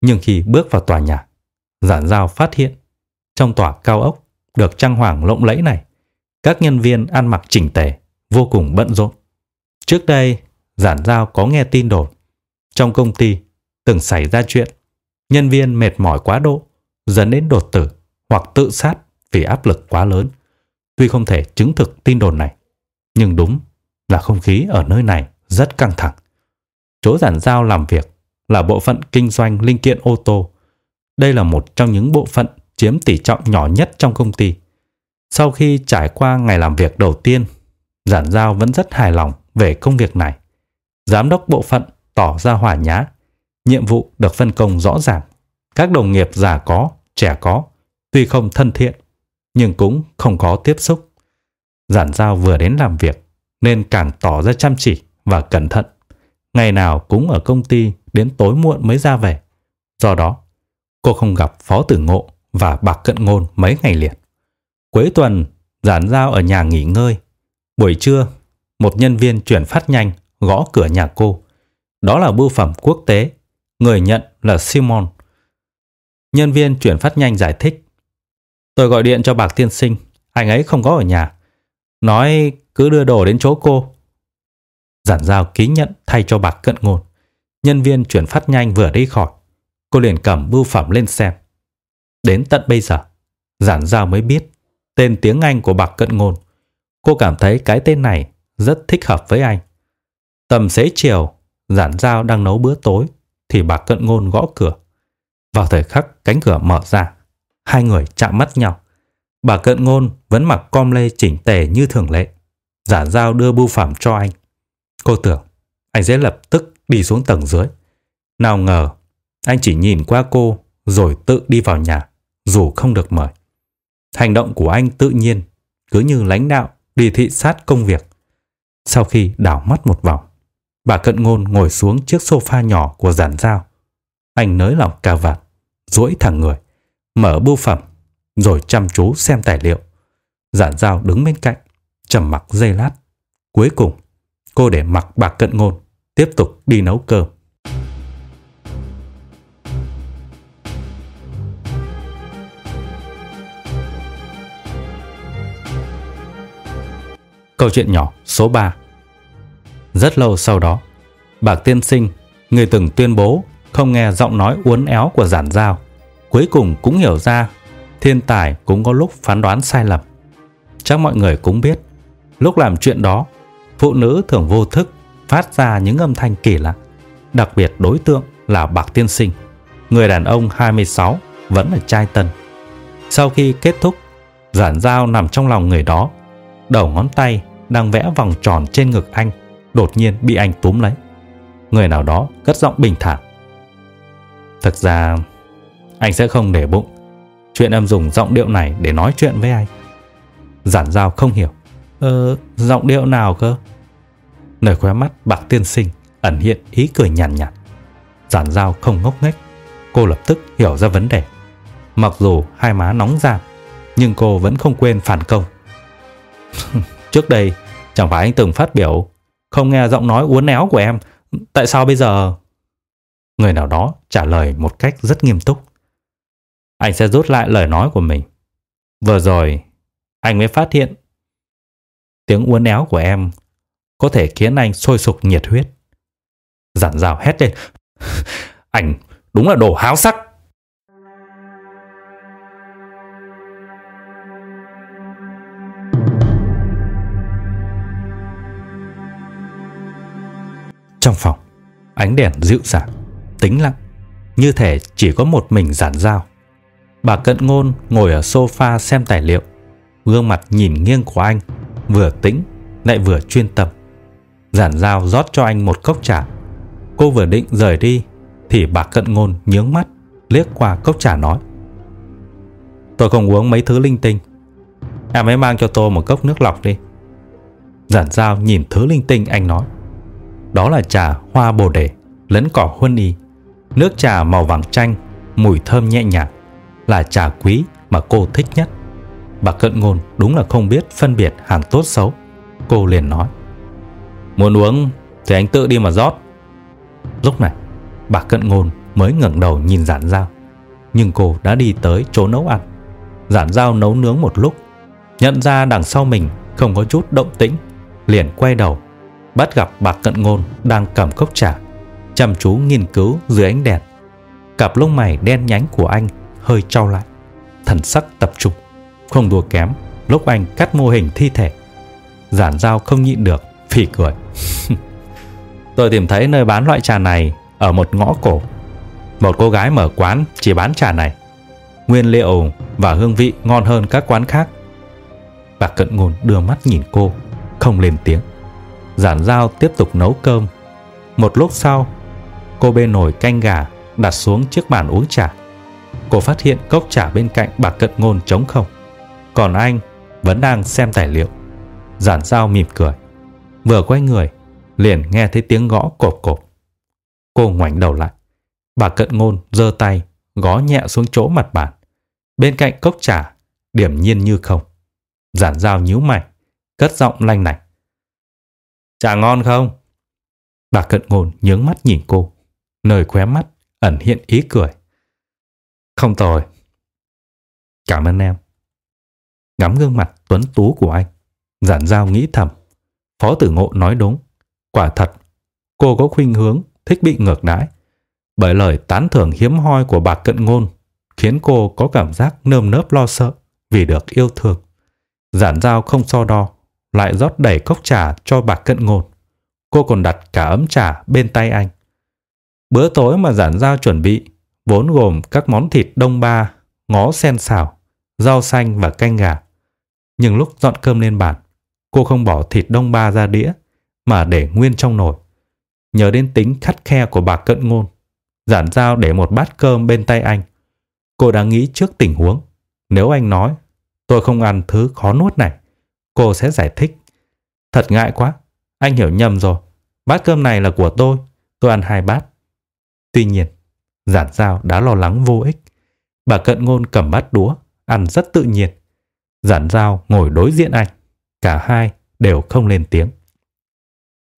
Nhưng khi bước vào tòa nhà, giản giao phát hiện trong tòa cao ốc được trang hoàng lộng lẫy này, các nhân viên ăn mặc chỉnh tề, vô cùng bận rộn. Trước đây, giản giao có nghe tin đồn. Trong công ty, từng xảy ra chuyện, nhân viên mệt mỏi quá độ, dẫn đến đột tử hoặc tự sát vì áp lực quá lớn. Tuy không thể chứng thực tin đồn này, nhưng đúng là không khí ở nơi này rất căng thẳng. Chỗ giản giao làm việc là bộ phận kinh doanh linh kiện ô tô. Đây là một trong những bộ phận chiếm tỷ trọng nhỏ nhất trong công ty. Sau khi trải qua ngày làm việc đầu tiên, Giản Giao vẫn rất hài lòng về công việc này. Giám đốc bộ phận tỏ ra hòa nhã, nhiệm vụ được phân công rõ ràng. Các đồng nghiệp già có, trẻ có, tuy không thân thiện, nhưng cũng không có tiếp xúc. Giản Giao vừa đến làm việc, nên càng tỏ ra chăm chỉ và cẩn thận. Ngày nào cũng ở công ty đến tối muộn mới ra về. Do đó, cô không gặp Phó Tử Ngộ và Bạc Cận Ngôn mấy ngày liền. Cuối tuần, giản giao ở nhà nghỉ ngơi. Buổi trưa, một nhân viên chuyển phát nhanh gõ cửa nhà cô. Đó là bưu phẩm quốc tế, người nhận là Simon. Nhân viên chuyển phát nhanh giải thích. Tôi gọi điện cho Bạc Tiên Sinh, anh ấy không có ở nhà. Nói cứ đưa đồ đến chỗ cô. Giản giao ký nhận thay cho Bạc Cận Ngôn. Nhân viên chuyển phát nhanh vừa đi khỏi. Cô liền cầm bưu phẩm lên xem. Đến tận bây giờ, Giản Giao mới biết tên tiếng Anh của Bạc Cận Ngôn. Cô cảm thấy cái tên này rất thích hợp với anh. Tầm xế chiều, Giản Giao đang nấu bữa tối thì Bạc Cận Ngôn gõ cửa. Vào thời khắc cánh cửa mở ra, hai người chạm mắt nhau. Bà Cận Ngôn vẫn mặc com lê chỉnh tề như thường lệ. Giả Giao đưa bưu phẩm cho anh. Cô tưởng anh sẽ lập tức đi xuống tầng dưới. Nào ngờ, anh chỉ nhìn qua cô rồi tự đi vào nhà dù không được mời. Hành động của anh tự nhiên, cứ như lãnh đạo đi thị sát công việc. Sau khi đảo mắt một vòng, bà cận ngôn ngồi xuống chiếc sofa nhỏ của giản dao. Anh nới lỏng cà vạt, duỗi thẳng người, mở bưu phẩm, rồi chăm chú xem tài liệu. Giản dao đứng bên cạnh, trầm mặc giây lát. Cuối cùng, cô để mặc bà cận ngôn, tiếp tục đi nấu cơm. Câu chuyện nhỏ số 3 Rất lâu sau đó, Bạc Tiên Sinh, người từng tuyên bố không nghe giọng nói uốn éo của giản giao, cuối cùng cũng hiểu ra thiên tài cũng có lúc phán đoán sai lầm. Chắc mọi người cũng biết, lúc làm chuyện đó, phụ nữ thường vô thức phát ra những âm thanh kỳ lạ, đặc biệt đối tượng là Bạc Tiên Sinh, người đàn ông 26 vẫn là trai tân. Sau khi kết thúc, giản dao nằm trong lòng người đó đầu ngón tay đang vẽ vòng tròn trên ngực anh, đột nhiên bị anh túm lấy. Người nào đó cất giọng bình thản. thật ra, anh sẽ không để bụng chuyện em dùng giọng điệu này để nói chuyện với anh. Giản giao không hiểu. Ờ, giọng điệu nào cơ? Nơi khóe mắt bạc tiên sinh ẩn hiện ý cười nhàn nhạt, nhạt. Giản giao không ngốc nghếch. Cô lập tức hiểu ra vấn đề. Mặc dù hai má nóng ràng, nhưng cô vẫn không quên phản công. Trước đây, chẳng phải anh từng phát biểu không nghe giọng nói uốn éo của em, tại sao bây giờ? Người nào đó trả lời một cách rất nghiêm túc. Anh sẽ rút lại lời nói của mình. Vừa rồi, anh mới phát hiện tiếng uốn éo của em có thể khiến anh sôi sục nhiệt huyết. Giản rào hét lên. Anh đúng là đồ háo sắc. Trong phòng, ánh đèn dịu dàng, tĩnh lặng, như thể chỉ có một mình giản dao. Bà cận ngôn ngồi ở sofa xem tài liệu, gương mặt nhìn nghiêng của anh, vừa tĩnh lại vừa chuyên tâm. Giản dao rót cho anh một cốc trà. Cô vừa định rời đi, thì bà cận ngôn nhướng mắt, liếc qua cốc trà nói. Tôi không uống mấy thứ linh tinh. Em ấy mang cho tôi một cốc nước lọc đi. Giản dao nhìn thứ linh tinh anh nói. Đó là trà hoa bồ đề lẫn cỏ huân y. Nước trà màu vàng chanh, mùi thơm nhẹ nhàng, là trà quý mà cô thích nhất. Bà cận ngôn đúng là không biết phân biệt hàng tốt xấu. Cô liền nói. Muốn uống thì anh tự đi mà rót. Lúc này, bà cận ngôn mới ngẩng đầu nhìn giản dao. Nhưng cô đã đi tới chỗ nấu ăn. Giản dao nấu nướng một lúc, nhận ra đằng sau mình không có chút động tĩnh, liền quay đầu bắt gặp bà cận ngôn đang cầm cốc trà, chăm chú nghiên cứu dưới ánh đèn. Cặp lông mày đen nhánh của anh hơi trao lại, thần sắc tập trung, không đùa kém lúc anh cắt mô hình thi thể. Giản dao không nhịn được, phỉ cười. Tôi tìm thấy nơi bán loại trà này ở một ngõ cổ. Một cô gái mở quán chỉ bán trà này. Nguyên liệu và hương vị ngon hơn các quán khác. Bà cận ngôn đưa mắt nhìn cô, không lên tiếng. Giản dao tiếp tục nấu cơm. Một lúc sau, cô bê nồi canh gà đặt xuống chiếc bàn uống trà. Cô phát hiện cốc trà bên cạnh bà cận ngôn trống không. Còn anh vẫn đang xem tài liệu. Giản dao mỉm cười. Vừa quay người, liền nghe thấy tiếng gõ cộp cộp. Cô ngoảnh đầu lại. Bà cận ngôn giơ tay, gõ nhẹ xuống chỗ mặt bàn. Bên cạnh cốc trà, điểm nhiên như không. Giản dao nhíu mày, cất giọng lanh lảnh. trà ngon không? Bà cận ngôn nhướng mắt nhìn cô, nơi khóe mắt ẩn hiện ý cười. Không tồi. Cảm ơn em. Ngắm gương mặt tuấn tú của anh, giản giao nghĩ thầm. Phó tử ngộ nói đúng. Quả thật, cô có khuynh hướng thích bị ngược đãi. Bởi lời tán thưởng hiếm hoi của bà cận ngôn khiến cô có cảm giác nơm nớp lo sợ vì được yêu thương. Giản giao không so đo, lại rót đầy cốc trà cho bà cận ngôn. Cô còn đặt cả ấm trà bên tay anh. Bữa tối mà giản giao chuẩn bị vốn gồm các món thịt đông ba, ngó sen xào, rau xanh và canh gà. Nhưng lúc dọn cơm lên bàn, cô không bỏ thịt đông ba ra đĩa mà để nguyên trong nồi. Nhớ đến tính khắt khe của bà cận ngôn, giản giao để một bát cơm bên tay anh. Cô đã nghĩ trước tình huống, nếu anh nói tôi không ăn thứ khó nuốt này, cô sẽ giải thích. Thật ngại quá, anh hiểu nhầm rồi. Bát cơm này là của tôi, tôi ăn hai bát. Tuy nhiên, giản giao đã lo lắng vô ích. Bà cận ngôn cầm bát đũa, ăn rất tự nhiên. Giản giao ngồi đối diện anh. Cả hai đều không lên tiếng.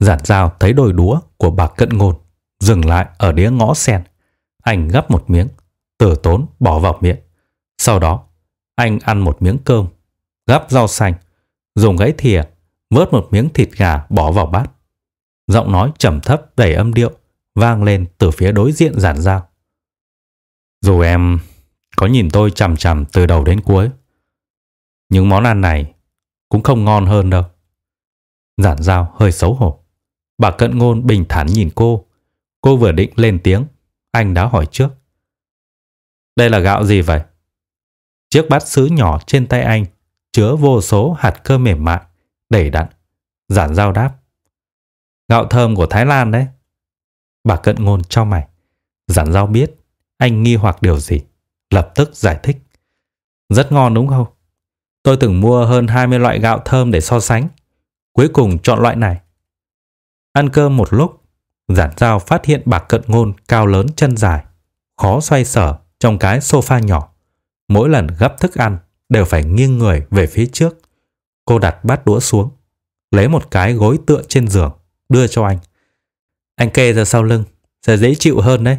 Giản giao thấy đôi đũa của bà cận ngôn dừng lại ở đĩa ngõ sen. Anh gắp một miếng, tử tốn bỏ vào miệng. Sau đó, anh ăn một miếng cơm, gắp rau xanh, dùng gãy thìa, vớt một miếng thịt gà bỏ vào bát. Giọng nói trầm thấp đầy âm điệu vang lên từ phía đối diện giản giao. Dù em có nhìn tôi chằm chằm từ đầu đến cuối, những món ăn này cũng không ngon hơn đâu. Giản dao hơi xấu hổ. Bà cận ngôn bình thản nhìn cô. Cô vừa định lên tiếng, anh đã hỏi trước. Đây là gạo gì vậy? Chiếc bát sứ nhỏ trên tay anh chứa vô số hạt cơm mềm mại, đầy đặn. Giản dao đáp. Gạo thơm của Thái Lan đấy. Bà cận ngôn cho mày. Giản dao biết anh nghi hoặc điều gì. Lập tức giải thích. Rất ngon đúng không? Tôi từng mua hơn 20 loại gạo thơm để so sánh. Cuối cùng chọn loại này. Ăn cơm một lúc, giản giao phát hiện bà cận ngôn cao lớn chân dài, khó xoay sở trong cái sofa nhỏ. Mỗi lần gấp thức ăn đều phải nghiêng người về phía trước. Cô đặt bát đũa xuống, lấy một cái gối tựa trên giường, đưa cho anh. Anh kê ra sau lưng, sẽ dễ chịu hơn đấy.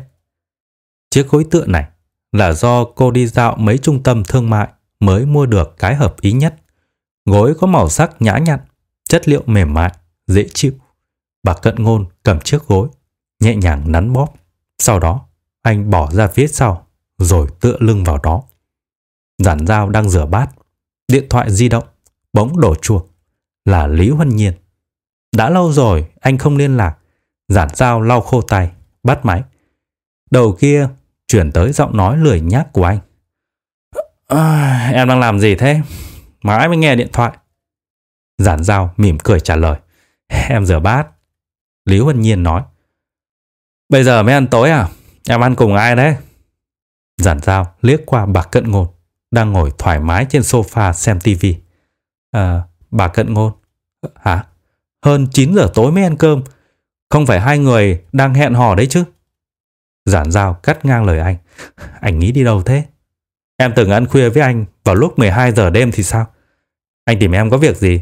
Chiếc gối tựa này là do cô đi dạo mấy trung tâm thương mại mới mua được cái hợp ý nhất. Gối có màu sắc nhã nhặn, chất liệu mềm mại, dễ chịu. Bà cận ngôn cầm chiếc gối, nhẹ nhàng nắn bóp. Sau đó, anh bỏ ra phía sau, rồi tựa lưng vào đó. Giản dao đang rửa bát. Điện thoại di động, bỗng đổ chuộc Là Lý Huân Nhiên. Đã lâu rồi anh không liên lạc. Giản dao lau khô tay, bắt máy. Đầu kia chuyển tới giọng nói lười nhác của anh. À, em đang làm gì thế? Mãi mới nghe điện thoại. Giản dao mỉm cười trả lời. Em rửa bát. Lý Huân Nhiên nói. Bây giờ mới ăn tối à? Em ăn cùng ai đấy? Giản dao liếc qua bà cận ngôn, đang ngồi thoải mái trên sofa xem tivi. À, ờ, bà cận ngôn. Hả? Hơn 9 giờ tối mới ăn cơm. Không phải hai người đang hẹn hò đấy chứ? Giản dao cắt ngang lời anh. Anh nghĩ đi đâu thế? Em từng ăn khuya với anh vào lúc 12 giờ đêm thì sao? Anh tìm em có việc gì?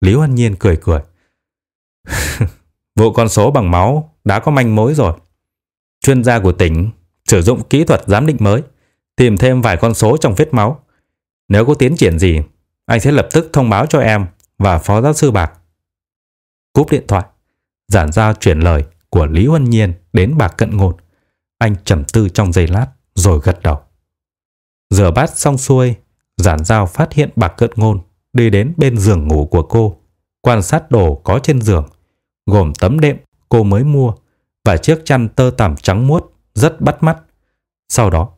Lý Huân Nhiên cười cười. Vụ con số bằng máu đã có manh mối rồi. Chuyên gia của tỉnh sử dụng kỹ thuật giám định mới, tìm thêm vài con số trong vết máu. Nếu có tiến triển gì, anh sẽ lập tức thông báo cho em và phó giáo sư Bạc. Cúp điện thoại, giản giao chuyển lời của Lý Huân Nhiên đến Bạc Cận Ngôn. Anh trầm tư trong giây lát rồi gật đầu. Rửa bát xong xuôi, giản giao phát hiện Bạc Cận Ngôn đi đến bên giường ngủ của cô, quan sát đồ có trên giường, gồm tấm đệm cô mới mua và chiếc chăn tơ tằm trắng muốt rất bắt mắt. Sau đó,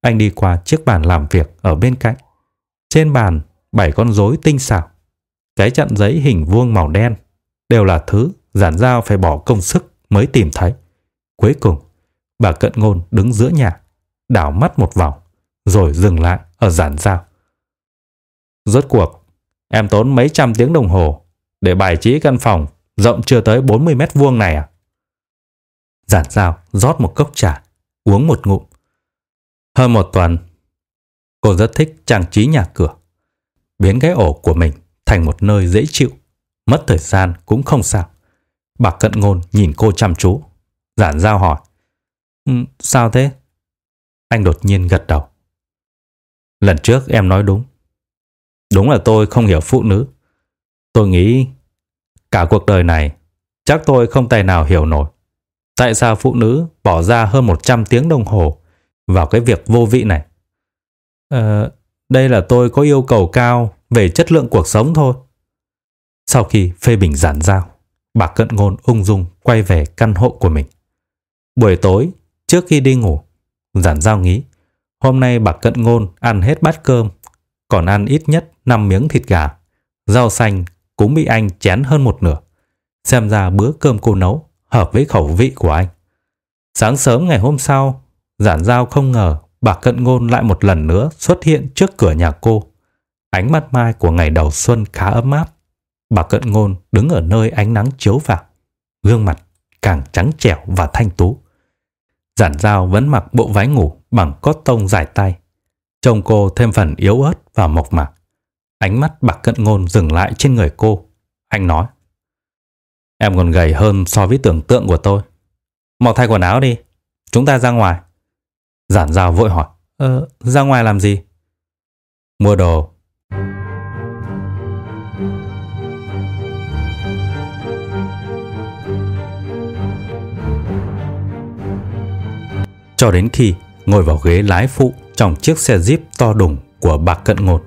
anh đi qua chiếc bàn làm việc ở bên cạnh. Trên bàn, bảy con rối tinh xảo. Cái chặn giấy hình vuông màu đen đều là thứ giản giao phải bỏ công sức mới tìm thấy. Cuối cùng, bà cận ngôn đứng giữa nhà, đảo mắt một vòng, rồi dừng lại ở giản giao. Rốt cuộc, em tốn mấy trăm tiếng đồng hồ để bài trí căn phòng rộng chưa tới 40 mét vuông này à? Giản dao rót một cốc trà, uống một ngụm. Hơn một tuần, cô rất thích trang trí nhà cửa. Biến cái ổ của mình thành một nơi dễ chịu. Mất thời gian cũng không sao. Bà cận ngôn nhìn cô chăm chú. Giản dao hỏi. Ừ, sao thế? Anh đột nhiên gật đầu. Lần trước em nói đúng. Đúng là tôi không hiểu phụ nữ. Tôi nghĩ cả cuộc đời này chắc tôi không tài nào hiểu nổi. Tại sao phụ nữ bỏ ra hơn 100 tiếng đồng hồ vào cái việc vô vị này? Ờ, đây là tôi có yêu cầu cao về chất lượng cuộc sống thôi. Sau khi phê bình giản giao, bà cận ngôn ung dung quay về căn hộ của mình. Buổi tối, trước khi đi ngủ, giản giao nghĩ hôm nay bà cận ngôn ăn hết bát cơm, còn ăn ít nhất 5 miếng thịt gà. Rau xanh cũng bị anh chén hơn một nửa. Xem ra bữa cơm cô nấu hợp với khẩu vị của anh. Sáng sớm ngày hôm sau, giản giao không ngờ bà cận ngôn lại một lần nữa xuất hiện trước cửa nhà cô. Ánh mắt mai của ngày đầu xuân khá ấm áp. Bà cận ngôn đứng ở nơi ánh nắng chiếu vào, gương mặt càng trắng trẻo và thanh tú. Giản dao vẫn mặc bộ váy ngủ bằng cốt tông dài tay. Trông cô thêm phần yếu ớt và mộc mạc. Ánh mắt bạc cận ngôn dừng lại trên người cô. Anh nói. Em còn gầy hơn so với tưởng tượng của tôi. Mau thay quần áo đi. Chúng ta ra ngoài. Giản dao vội hỏi. Ờ, ra ngoài làm gì? Mua đồ. Cho đến khi ngồi vào ghế lái phụ trong chiếc xe Jeep to đùng của bạc cận ngột.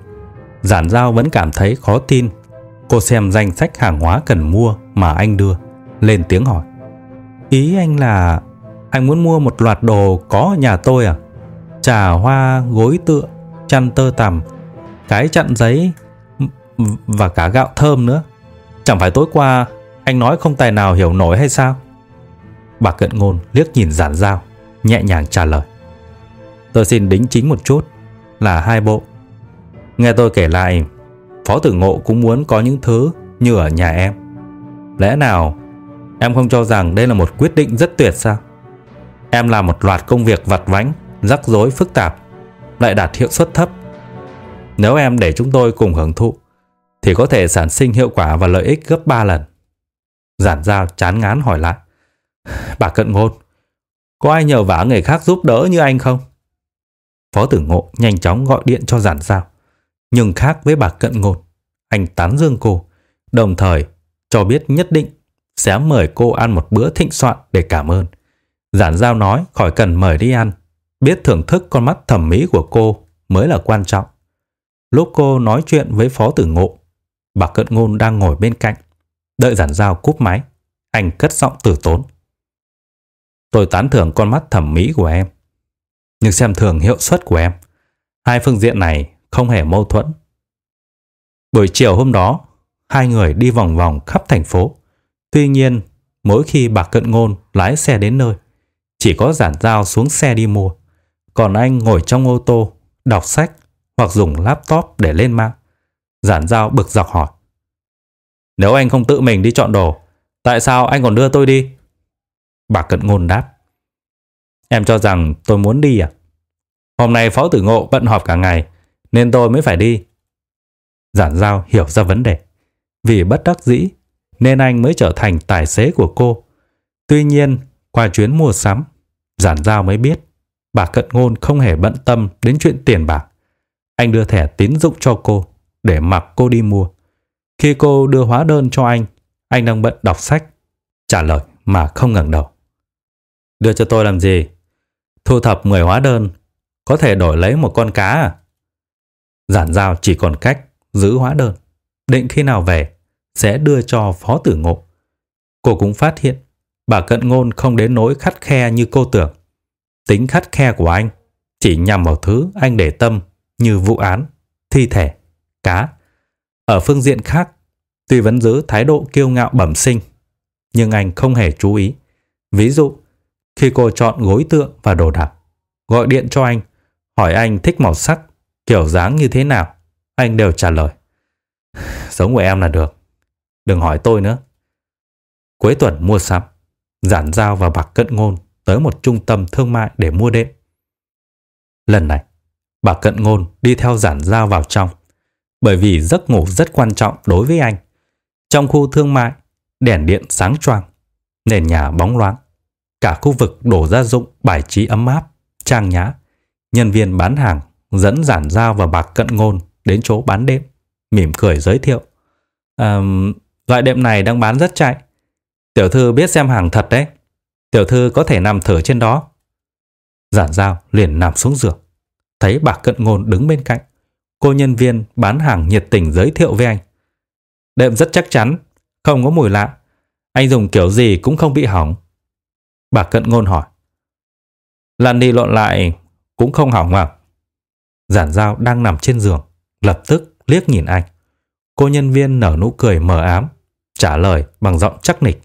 Giản giao vẫn cảm thấy khó tin. Cô xem danh sách hàng hóa cần mua mà anh đưa, lên tiếng hỏi. Ý anh là anh muốn mua một loạt đồ có ở nhà tôi à? Trà hoa, gối tựa, chăn tơ tằm, cái chặn giấy và cả gạo thơm nữa. Chẳng phải tối qua anh nói không tài nào hiểu nổi hay sao? Bà cận ngôn liếc nhìn giản giao, nhẹ nhàng trả lời. Tôi xin đính chính một chút là hai bộ. Nghe tôi kể lại, Phó Tử Ngộ cũng muốn có những thứ như ở nhà em. Lẽ nào em không cho rằng đây là một quyết định rất tuyệt sao? Em làm một loạt công việc vặt vãnh, rắc rối phức tạp, lại đạt hiệu suất thấp. Nếu em để chúng tôi cùng hưởng thụ, thì có thể sản sinh hiệu quả và lợi ích gấp 3 lần. Giản giao chán ngán hỏi lại. Bà cận ngôn, có ai nhờ vả người khác giúp đỡ như anh không? Phó tử ngộ nhanh chóng gọi điện cho giản giao. Nhưng khác với bà cận ngôn, anh tán dương cô, đồng thời cho biết nhất định sẽ mời cô ăn một bữa thịnh soạn để cảm ơn. Giản giao nói khỏi cần mời đi ăn, biết thưởng thức con mắt thẩm mỹ của cô mới là quan trọng. Lúc cô nói chuyện với phó tử ngộ, bà cận ngôn đang ngồi bên cạnh, đợi giản giao cúp máy, anh cất giọng tử tốn. Tôi tán thưởng con mắt thẩm mỹ của em, nhưng xem thường hiệu suất của em. Hai phương diện này không hề mâu thuẫn. Buổi chiều hôm đó, hai người đi vòng vòng khắp thành phố. Tuy nhiên, mỗi khi bà Cận Ngôn lái xe đến nơi, chỉ có giản giao xuống xe đi mua. Còn anh ngồi trong ô tô, đọc sách hoặc dùng laptop để lên mạng. Giản giao bực dọc hỏi. Nếu anh không tự mình đi chọn đồ, tại sao anh còn đưa tôi đi? Bà Cận Ngôn đáp. Em cho rằng tôi muốn đi à? Hôm nay Phó Tử Ngộ bận họp cả ngày, nên tôi mới phải đi. Giản Giao hiểu ra vấn đề. Vì bất đắc dĩ, nên anh mới trở thành tài xế của cô. Tuy nhiên, qua chuyến mua sắm, Giản Giao mới biết bà Cận Ngôn không hề bận tâm đến chuyện tiền bạc. Anh đưa thẻ tín dụng cho cô để mặc cô đi mua. Khi cô đưa hóa đơn cho anh, anh đang bận đọc sách, trả lời mà không ngẩng đầu. Đưa cho tôi làm gì? Thu thập 10 hóa đơn, có thể đổi lấy một con cá à? Giản giao chỉ còn cách giữ hóa đơn. Định khi nào về, sẽ đưa cho phó tử ngộ. Cô cũng phát hiện, bà cận ngôn không đến nỗi khắt khe như cô tưởng. Tính khắt khe của anh chỉ nhằm vào thứ anh để tâm như vụ án, thi thể, cá. Ở phương diện khác, tuy vẫn giữ thái độ kiêu ngạo bẩm sinh, nhưng anh không hề chú ý. Ví dụ, khi cô chọn gối tựa và đồ đạc, gọi điện cho anh, hỏi anh thích màu sắc, kiểu dáng như thế nào, anh đều trả lời. Giống của em là được, đừng hỏi tôi nữa. Cuối tuần mua sắm, giản giao và bạc cận ngôn tới một trung tâm thương mại để mua đệm. Lần này, bà cận ngôn đi theo giản giao vào trong, bởi vì giấc ngủ rất quan trọng đối với anh. Trong khu thương mại, đèn điện sáng choang, nền nhà bóng loáng, cả khu vực đổ gia dụng bài trí ấm áp, trang nhã. Nhân viên bán hàng dẫn giản giao và bạc cận ngôn đến chỗ bán đệm, mỉm cười giới thiệu. À, loại đệm này đang bán rất chạy. Tiểu thư biết xem hàng thật đấy. Tiểu thư có thể nằm thở trên đó. Giản giao liền nằm xuống giường. Thấy bạc cận ngôn đứng bên cạnh. Cô nhân viên bán hàng nhiệt tình giới thiệu với anh. Đệm rất chắc chắn, không có mùi lạ. Anh dùng kiểu gì cũng không bị hỏng. Bà cận ngôn hỏi. Lăn đi lộn lại cũng không hỏng à? Giản dao đang nằm trên giường, lập tức liếc nhìn anh. Cô nhân viên nở nụ cười mờ ám, trả lời bằng giọng chắc nịch.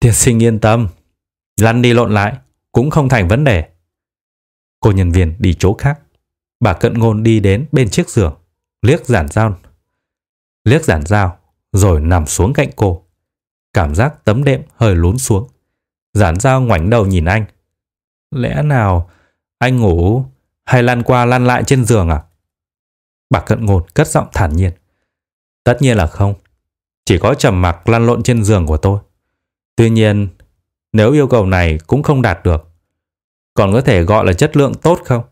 Tiên sinh yên tâm, lăn đi lộn lại cũng không thành vấn đề. Cô nhân viên đi chỗ khác. Bà cận ngôn đi đến bên chiếc giường, liếc giản dao Liếc giản dao rồi nằm xuống cạnh cô. Cảm giác tấm đệm hơi lún xuống. Giản dao ngoảnh đầu nhìn anh. Lẽ nào anh ngủ hay lăn qua lăn lại trên giường à? Bà cận ngột cất giọng thản nhiên. Tất nhiên là không. Chỉ có trầm mặc lăn lộn trên giường của tôi. Tuy nhiên, nếu yêu cầu này cũng không đạt được, còn có thể gọi là chất lượng tốt không?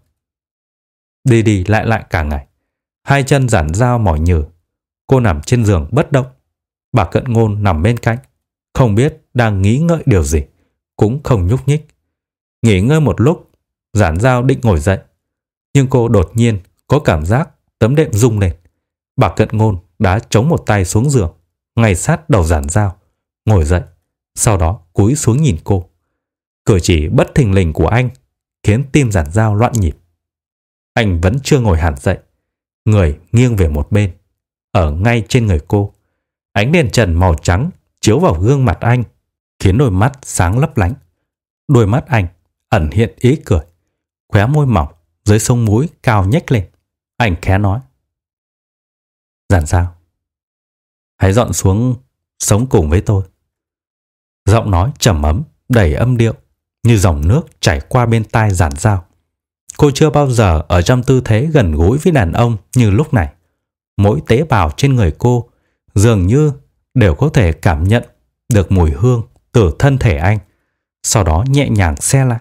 Đi đi lại lại cả ngày. Hai chân giản dao mỏi nhừ. Cô nằm trên giường bất động. Bà cận ngôn nằm bên cạnh. Không biết đang nghĩ ngợi điều gì. Cũng không nhúc nhích. Nghỉ ngơi một lúc, giản dao định ngồi dậy. Nhưng cô đột nhiên có cảm giác tấm đệm rung lên. Bà cận ngôn đã chống một tay xuống giường, ngay sát đầu giản dao, ngồi dậy, sau đó cúi xuống nhìn cô. Cử chỉ bất thình lình của anh khiến tim giản dao loạn nhịp. Anh vẫn chưa ngồi hẳn dậy, người nghiêng về một bên, ở ngay trên người cô. Ánh đèn trần màu trắng chiếu vào gương mặt anh, khiến đôi mắt sáng lấp lánh. Đôi mắt anh ẩn hiện ý cười, khóe môi mỏng dưới sông mũi cao nhếch lên. Anh khẽ nói. Giản sao? Hãy dọn xuống sống cùng với tôi. Giọng nói trầm ấm, đầy âm điệu, như dòng nước chảy qua bên tai giản dao. Cô chưa bao giờ ở trong tư thế gần gũi với đàn ông như lúc này. Mỗi tế bào trên người cô dường như đều có thể cảm nhận được mùi hương từ thân thể anh, sau đó nhẹ nhàng xe lại.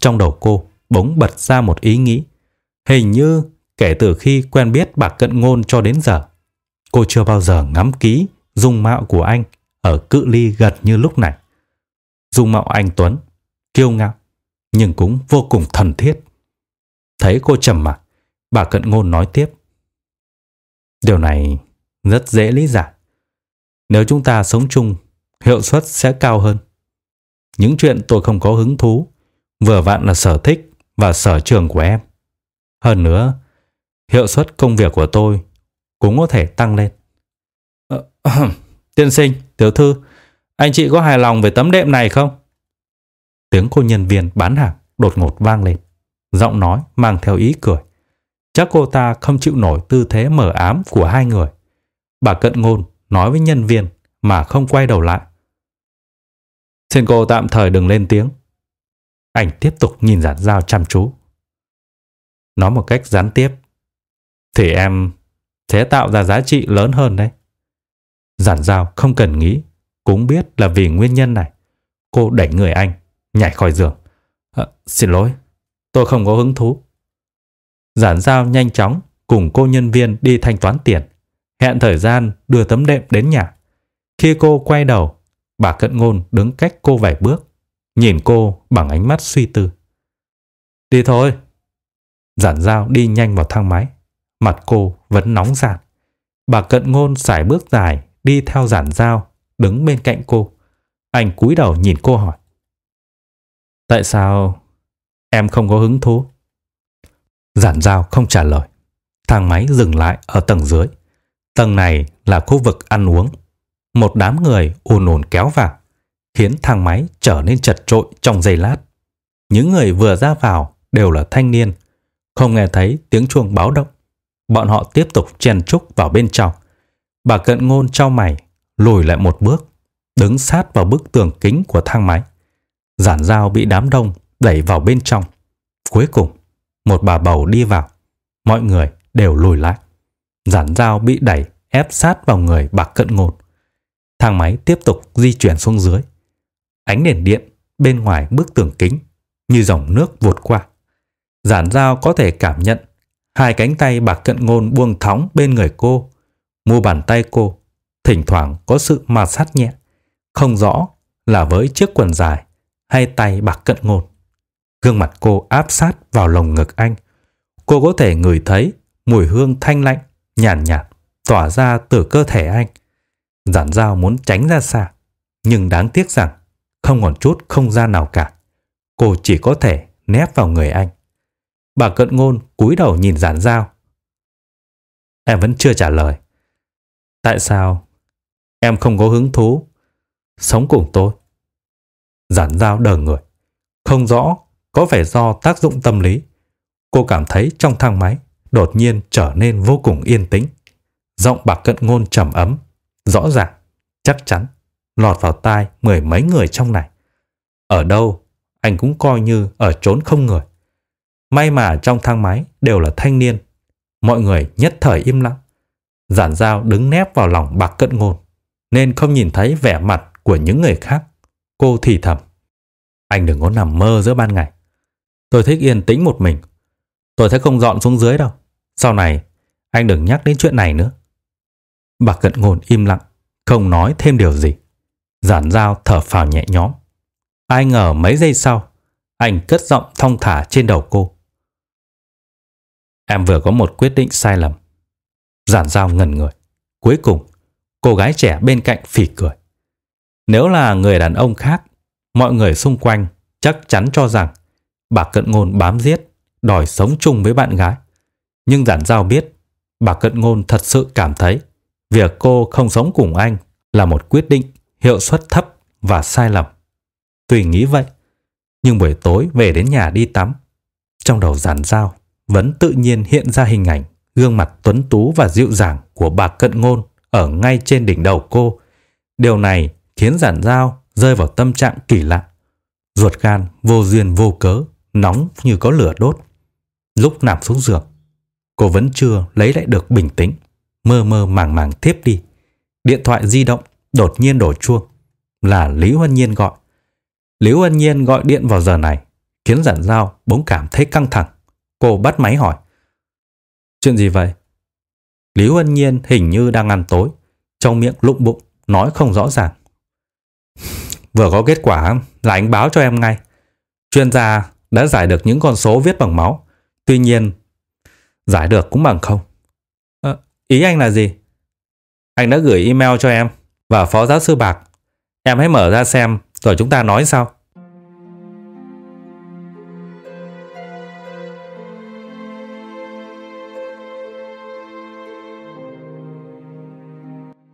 Trong đầu cô bỗng bật ra một ý nghĩ. Hình như kể từ khi quen biết bạc cận ngôn cho đến giờ, cô chưa bao giờ ngắm kỹ dung mạo của anh ở cự ly gần như lúc này. Dung mạo anh Tuấn, kiêu ngạo, nhưng cũng vô cùng thần thiết. Thấy cô trầm mặc, bà cận ngôn nói tiếp. Điều này rất dễ lý giải. Nếu chúng ta sống chung, hiệu suất sẽ cao hơn. Những chuyện tôi không có hứng thú, vừa vặn là sở thích và sở trường của em. Hơn nữa, hiệu suất công việc của tôi cũng có thể tăng lên. Ờ, tiên sinh, tiểu thư, anh chị có hài lòng về tấm đệm này không? Tiếng cô nhân viên bán hàng đột ngột vang lên. Giọng nói mang theo ý cười. Chắc cô ta không chịu nổi tư thế mở ám của hai người. Bà cận ngôn nói với nhân viên mà không quay đầu lại. Xin cô tạm thời đừng lên tiếng. Anh tiếp tục nhìn giản dao chăm chú. Nói một cách gián tiếp. Thì em sẽ tạo ra giá trị lớn hơn đấy. Giản dao không cần nghĩ, cũng biết là vì nguyên nhân này. Cô đẩy người anh, nhảy khỏi giường. À, xin lỗi, tôi không có hứng thú. Giản dao nhanh chóng cùng cô nhân viên đi thanh toán tiền, hẹn thời gian đưa tấm đệm đến nhà. Khi cô quay đầu, bà cận ngôn đứng cách cô vài bước, nhìn cô bằng ánh mắt suy tư. Đi thôi. Giản dao đi nhanh vào thang máy, mặt cô vẫn nóng rạt. Bà cận ngôn sải bước dài đi theo giản dao, đứng bên cạnh cô. Anh cúi đầu nhìn cô hỏi. Tại sao em không có hứng thú? Giản dao không trả lời. Thang máy dừng lại ở tầng dưới. Tầng này là khu vực ăn uống. Một đám người ùn ùn kéo vào, khiến thang máy trở nên chật trội trong giây lát. Những người vừa ra vào đều là thanh niên, không nghe thấy tiếng chuông báo động. Bọn họ tiếp tục chen chúc vào bên trong. Bà cận ngôn trao mày, lùi lại một bước, đứng sát vào bức tường kính của thang máy. Giản dao bị đám đông đẩy vào bên trong. Cuối cùng, một bà bầu đi vào. Mọi người đều lùi lại. Giản dao bị đẩy ép sát vào người bà cận ngôn. Thang máy tiếp tục di chuyển xuống dưới. Ánh đèn điện bên ngoài bức tường kính như dòng nước vụt qua. Giản dao có thể cảm nhận hai cánh tay bạc cận ngôn buông thóng bên người cô. Mu bàn tay cô thỉnh thoảng có sự ma sát nhẹ. Không rõ là với chiếc quần dài hay tay bạc cận ngôn. Gương mặt cô áp sát vào lồng ngực anh. Cô có thể ngửi thấy mùi hương thanh lạnh, nhàn nhạt, nhạt tỏa ra từ cơ thể anh. Giản dao muốn tránh ra xa, nhưng đáng tiếc rằng không còn chút không gian nào cả. Cô chỉ có thể nép vào người anh. Bà cận ngôn cúi đầu nhìn giản dao. Em vẫn chưa trả lời. Tại sao em không có hứng thú sống cùng tôi? Giản dao đờ người. Không rõ có vẻ do tác dụng tâm lý. Cô cảm thấy trong thang máy đột nhiên trở nên vô cùng yên tĩnh. Giọng bạc cận ngôn trầm ấm, rõ ràng, chắc chắn, lọt vào tai mười mấy người trong này. Ở đâu, anh cũng coi như ở trốn không người. May mà trong thang máy đều là thanh niên. Mọi người nhất thời im lặng. Giản dao đứng nép vào lòng bạc cận ngôn, nên không nhìn thấy vẻ mặt của những người khác. Cô thì thầm. Anh đừng có nằm mơ giữa ban ngày. Tôi thích yên tĩnh một mình. Tôi sẽ không dọn xuống dưới đâu. Sau này, anh đừng nhắc đến chuyện này nữa bà cận ngôn im lặng, không nói thêm điều gì. Giản dao thở phào nhẹ nhõm. Ai ngờ mấy giây sau, anh cất giọng thong thả trên đầu cô. Em vừa có một quyết định sai lầm. Giản dao ngần người. Cuối cùng, cô gái trẻ bên cạnh phỉ cười. Nếu là người đàn ông khác, mọi người xung quanh chắc chắn cho rằng bà Cận Ngôn bám giết, đòi sống chung với bạn gái. Nhưng giản giao biết, bà Cận Ngôn thật sự cảm thấy việc cô không sống cùng anh là một quyết định hiệu suất thấp và sai lầm. Tùy nghĩ vậy, nhưng buổi tối về đến nhà đi tắm, trong đầu giản giao vẫn tự nhiên hiện ra hình ảnh gương mặt tuấn tú và dịu dàng của bà Cận Ngôn ở ngay trên đỉnh đầu cô. Điều này khiến giản giao rơi vào tâm trạng kỳ lạ. Ruột gan vô duyên vô cớ, nóng như có lửa đốt. Lúc nằm xuống giường, cô vẫn chưa lấy lại được bình tĩnh, mơ mơ màng màng tiếp đi. Điện thoại di động đột nhiên đổ chuông, là Lý Huân Nhiên gọi. Lý Huân Nhiên gọi điện vào giờ này, khiến giản giao bỗng cảm thấy căng thẳng. Cô bắt máy hỏi. Chuyện gì vậy? Lý Huân Nhiên hình như đang ăn tối, trong miệng lụng bụng, nói không rõ ràng. Vừa có kết quả là anh báo cho em ngay. Chuyên gia đã giải được những con số viết bằng máu. Tuy nhiên, giải được cũng bằng không. Ý anh là gì? Anh đã gửi email cho em và phó giáo sư Bạc. Em hãy mở ra xem rồi chúng ta nói sau.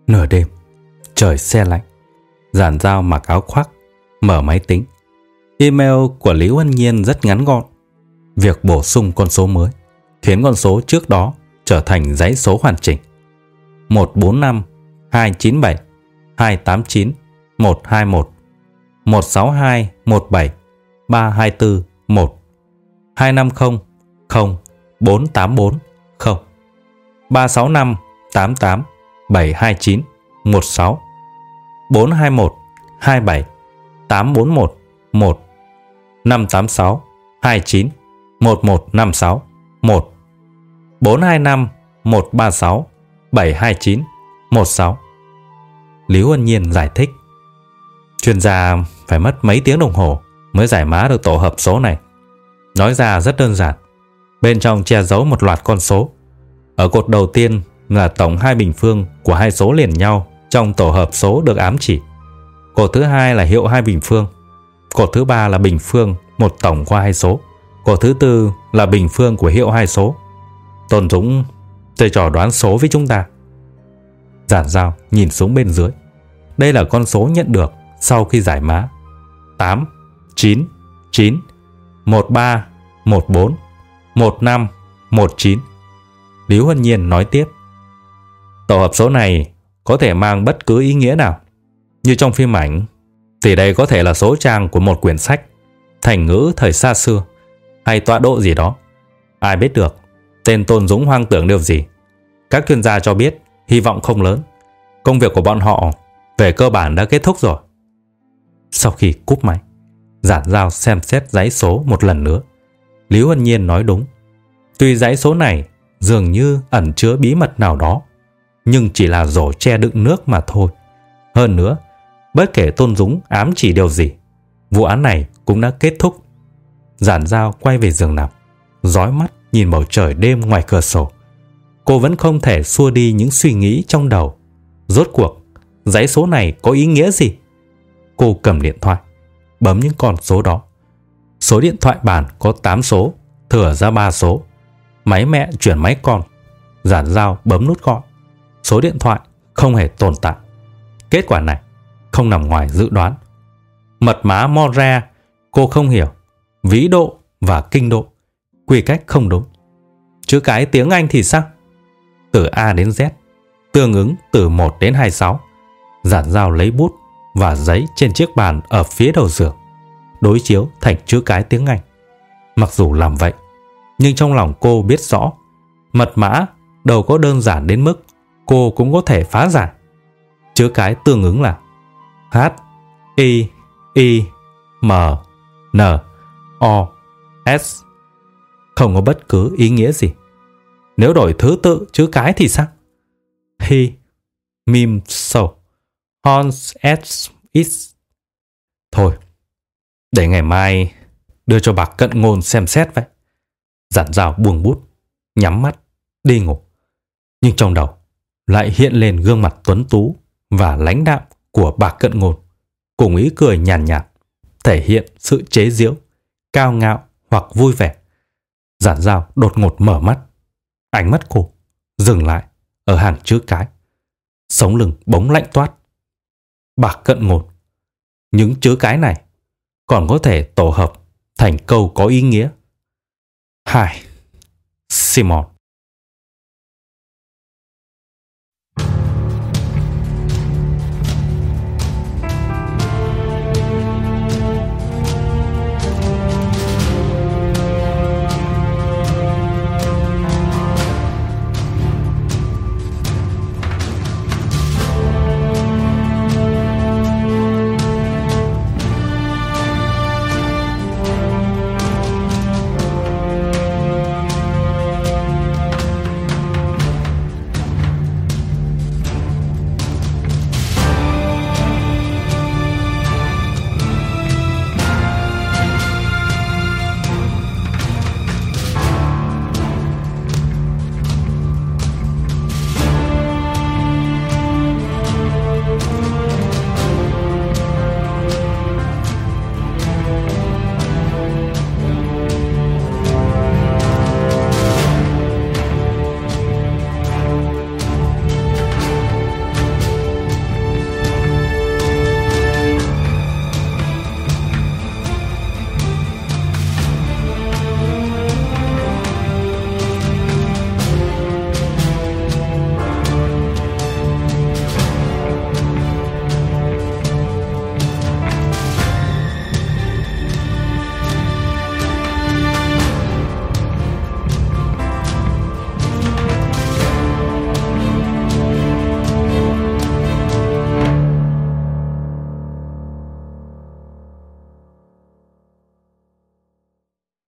Nửa đêm, trời xe lạnh. Giản dao mặc áo khoác, mở máy tính. Email của Lý Huân Nhiên rất ngắn gọn. Việc bổ sung con số mới khiến con số trước đó trở thành dãy số hoàn chỉnh. 145 297 289 121 162 17 324 1 250 0 484 0 365 88 729 16 421 27 841 1 586 29 1156 1 425 136 729 16 Lý Huân Nhiên giải thích Chuyên gia phải mất mấy tiếng đồng hồ mới giải mã được tổ hợp số này. Nói ra rất đơn giản. Bên trong che giấu một loạt con số. Ở cột đầu tiên là tổng hai bình phương của hai số liền nhau trong tổ hợp số được ám chỉ. Cột thứ hai là hiệu hai bình phương. Cột thứ ba là bình phương một tổng qua hai số. Cột thứ tư là bình phương của hiệu hai số. Tôn Dũng chơi trò đoán số với chúng ta. Giản giao nhìn xuống bên dưới. Đây là con số nhận được sau khi giải mã. 8, 9, 9, 13, 14, 15, 19. Lý Huân Nhiên nói tiếp. Tổ hợp số này có thể mang bất cứ ý nghĩa nào. Như trong phim ảnh, thì đây có thể là số trang của một quyển sách, thành ngữ thời xa xưa, hay tọa độ gì đó. Ai biết được, tên Tôn Dũng hoang tưởng điều gì. Các chuyên gia cho biết, hy vọng không lớn. Công việc của bọn họ về cơ bản đã kết thúc rồi. Sau khi cúp máy, giản giao xem xét giấy số một lần nữa. Lý Huân Nhiên nói đúng. Tuy giấy số này dường như ẩn chứa bí mật nào đó, nhưng chỉ là rổ che đựng nước mà thôi. Hơn nữa, bất kể Tôn Dũng ám chỉ điều gì, vụ án này cũng đã kết thúc. Giản Giao quay về giường nằm, dõi mắt nhìn bầu trời đêm ngoài cửa sổ. Cô vẫn không thể xua đi những suy nghĩ trong đầu. Rốt cuộc, giấy số này có ý nghĩa gì? Cô cầm điện thoại, bấm những con số đó. Số điện thoại bàn có 8 số, thừa ra 3 số. Máy mẹ chuyển máy con. Giản Giao bấm nút gọi số điện thoại không hề tồn tại. Kết quả này không nằm ngoài dự đoán. Mật mã Mora cô không hiểu. Vĩ độ và kinh độ. Quy cách không đúng. chữ cái tiếng Anh thì sao? Từ A đến Z. tương ứng từ 1 đến 26. Giản dao lấy bút và giấy trên chiếc bàn ở phía đầu giường, đối chiếu thành chữ cái tiếng Anh. Mặc dù làm vậy, nhưng trong lòng cô biết rõ, mật mã đâu có đơn giản đến mức cô cũng có thể phá giải. Chữ cái tương ứng là H, I, I, M, N, O, S. Không có bất cứ ý nghĩa gì. Nếu đổi thứ tự chữ cái thì sao? He, mim, so, hons, s, is. Thôi, để ngày mai đưa cho bà cận ngôn xem xét vậy. Giản rào buông bút, nhắm mắt, đi ngủ. Nhưng trong đầu lại hiện lên gương mặt tuấn tú và lãnh đạm của bà cận ngôn, cùng ý cười nhàn nhạt, nhạt, thể hiện sự chế giễu, cao ngạo hoặc vui vẻ. Giản dao đột ngột mở mắt, ánh mắt cô dừng lại ở hàng chữ cái. Sống lưng bóng lạnh toát. Bạc cận ngột. Những chữ cái này còn có thể tổ hợp thành câu có ý nghĩa. Hai. Simon